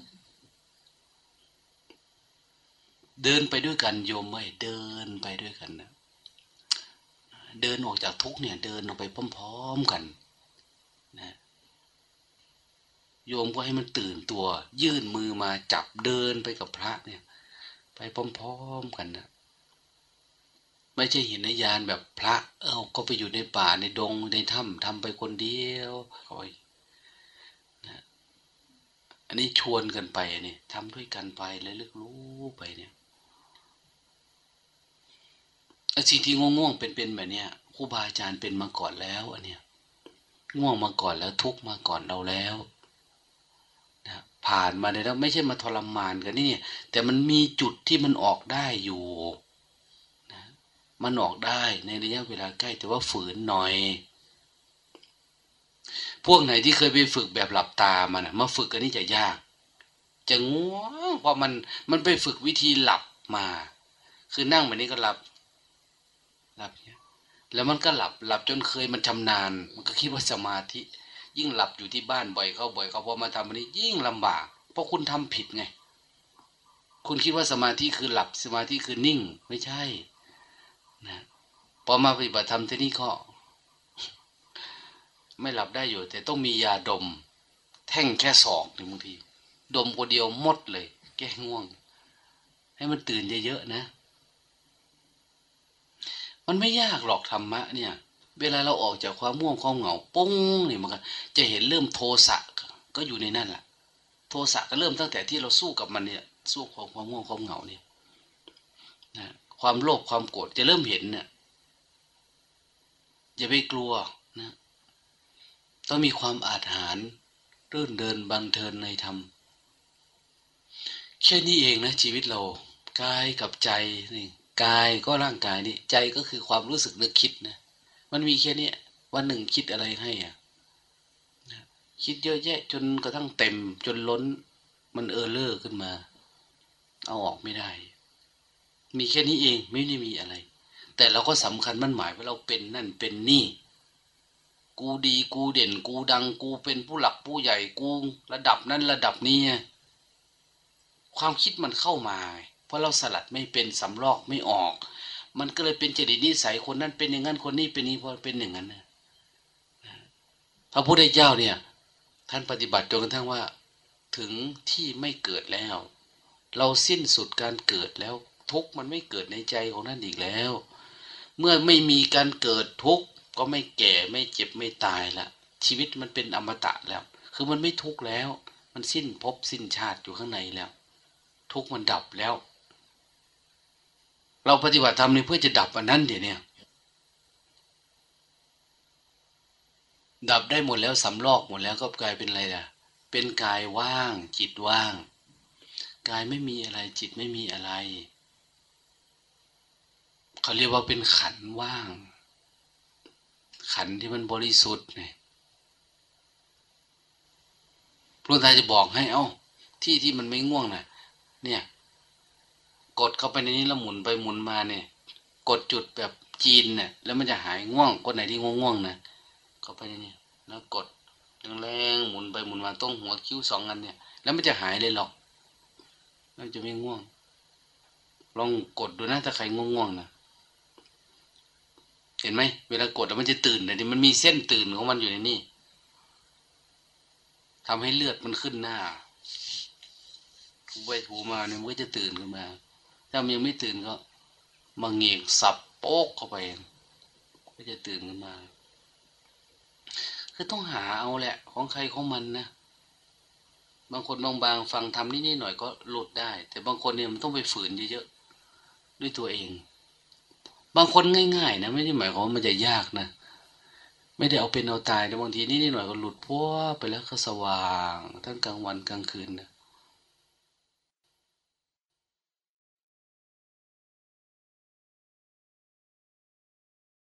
เดินไปด้วยกันโยมไม่เดินไปด้วยกันนะเดินออกจากทุกเนี่ยเดินออกไปพร้อมๆกันนะโยมก็ให้มันตื่นตัว ยื่นมือมาจับเดินไปกับพระเนี่ย ไปพร้อมๆกันนะไม่ใช่เห็นนญาณแบบพระ เออก็ไปอยู่ในป่าในดงในถ้ำทำไปคนเดียวคอยนะอันนี้ชวนกันไปนี่ทำด้วยกันไปแล้วลึกรู้ไปเนี่ย ไอ้สิ่งที่ง่วงๆเป็นๆแบบเนี้ยครูบาอาจารย์เป็นมาก่อนแล้วอันเนี้ยง่วงมาก่อนแล้วทุกมาก่อนเราแล้วนะผ่านมาแล้วไม่ใช่มาทรมานกันนี่ แต่มันมีจุดที่มันออกได้อยู่นะมันออกได้ในระยะเวลาใกล้ แต่ว่าฝืนหน่อย พวกไหนที่เคยไปฝึกแบบหลับตามันนะมาฝึกกันนี่จะยาก จะง่วงเพราะมันมันไปฝึกวิธีหลับมา คือนั่งแบบนี้ก็หลับ แล้วมันก็หลับหลับจนเคยมันชำนาญ มันก็คิดว่าสมาธิ ยิ่งหลับอยู่ที่บ้านบ่อยเข้าบ่อยเข้าพอมาทำอันนี้ยิ่งลำบาก เพราะคุณทำผิดไง คุณคิดว่าสมาธิคือหลับสมาธิคือนิ่ง ไม่ใช่นะพอมาปฏิบัติธรรมที่นี่ก็ ไม่หลับได้อยู่ แต่ต้องมียาดม แท่งแค่สองหนึ่งบางที ดมคนเดียวหมดเลย แก้ง่วง ให้มันตื่นเยอะๆนะ มันไม่ยากหรอกธรรมะเนี่ย เวลาเราออกจากความม่วงความเหงาปุ้งนี่มันก็จะเห็นเริ่มโทสะก็อยู่ในนั่นแหละโทสะก็เริ่มตั้งแต่ที่เราสู้กับมันเนี่ย สู้ความความม่วงความเหงาเนี่ยนะความโลภความโกรธจะเริ่มเห็นเนี่ยอย่าไปกลัวนะต้องมีความอาถรรพ์เรื่นเดินบังเทินในธรรมแค่นี้เองนะชีวิตเรากายกับใจนี่ กายก็ร่างกายนี่ใจก็คือความรู้สึกนึกคิดนะมันมีแค่นี้วันหนึ่งคิดอะไรให้อะคิดเยอะแยะ จนกระทั่งเต็ม จนล้น มันเออเลอร์ขึ้นมา เอาออกไม่ได้ มีแค่นี้เองไม่ได้มีอะไร แต่เราก็สำคัญมันหมายว่าเราเป็นนั่นเป็นนี่ กูดีกูเด่น กูดัง กูเป็นผู้หลักผู้ใหญ่กู ระดับนั้นระดับนี้ ความคิดมันเข้ามา เพราะเราสลัดไม่เป็นสำลอกไม่ออก มันก็เลยเป็นจริตนิสัยคนนั้นเป็นอย่างนั้นคนนี้เป็นนี้พราะเป็นอย่างนั้นนะพระพุทธเจ้าเนี่ย ท่านปฏิบัติจนกระทั่งว่า ถึงที่ไม่เกิดแล้ว เราสิ้นสุดการเกิดแล้ว ทุกมันไม่เกิดในใจของท่านอีกแล้ว เมื่อไม่มีการเกิดทุกก็ไม่แก่ไม่เจ็บไม่ตายละชีวิตมันเป็นอมตะแล้ว คือมันไม่ทุกข์แล้ว มันสิ้นภพสิ้นชาติอยู่ข้างในแล้ว ทุกข์มันดับแล้ว เราปฏิบัติธรรมนี่เพื่อจะดับอันนั้นเดี๋ยวนี้ดับได้หมดแล้วสำลอกหมดแล้วก็กลายเป็นอะไรล่ะ เป็นกายว่าง จิตว่าง กายไม่มีอะไร จิตไม่มีอะไร เขาเรียกว่าเป็นขันว่าง ขันที่มันบริสุทธิ์เนี่ยพระตาจะบอกให้ เอา้า ที่ที่มันไม่ง่วงนะ่ะ เนี่ย กดเข้าไปในนี้แล้วหมุนไปหมุนมาเนี่ย กดจุดแบบจีนเนี่ยแล้วมันจะหายง่วงกดไหนที่ง่วงง่วงนะเข้าไปในนี้แล้วกดแรงๆหมุนไปหมุนมาตรงหัวคิ้วสองอันเนี่ย แล้วมันจะหายเลยหรอกมันจะไม่ง่วง ลองกดดูนะถ้าใครง่วงง่วงนะเห็นไหมเวลากดแล้วมันจะตื่นแต่มันมีเส้นตื่นของมันอยู่ในนี่ทำให้เลือดมันขึ้นหน้าถูไปถูมาเนี่ยมันก็จะตื่นขึ้นมา ถ้ามันยังไม่ตื่นก็มาเงียงสับโป๊กเข้าไป ก็จะตื่นขึ้นมา คือต้องหาเอาแหละ ของใครของมันนะ บางคนบางบางฟังทำนิดนิดหน่อยก็หลุดได้ แต่บางคนเนี่ยมันต้องไปฝืนเยอะๆด้วยตัวเอง บางคนง่ายๆนะไม่ได้หมายความว่ามันจะยากนะไม่ได้เอาเป็นเอาตายแต่บางทีนิดนิดหน่อยก็หลุดพัวไปแล้วก็สว่าง ทั้งกลางวันกลางคืนนะ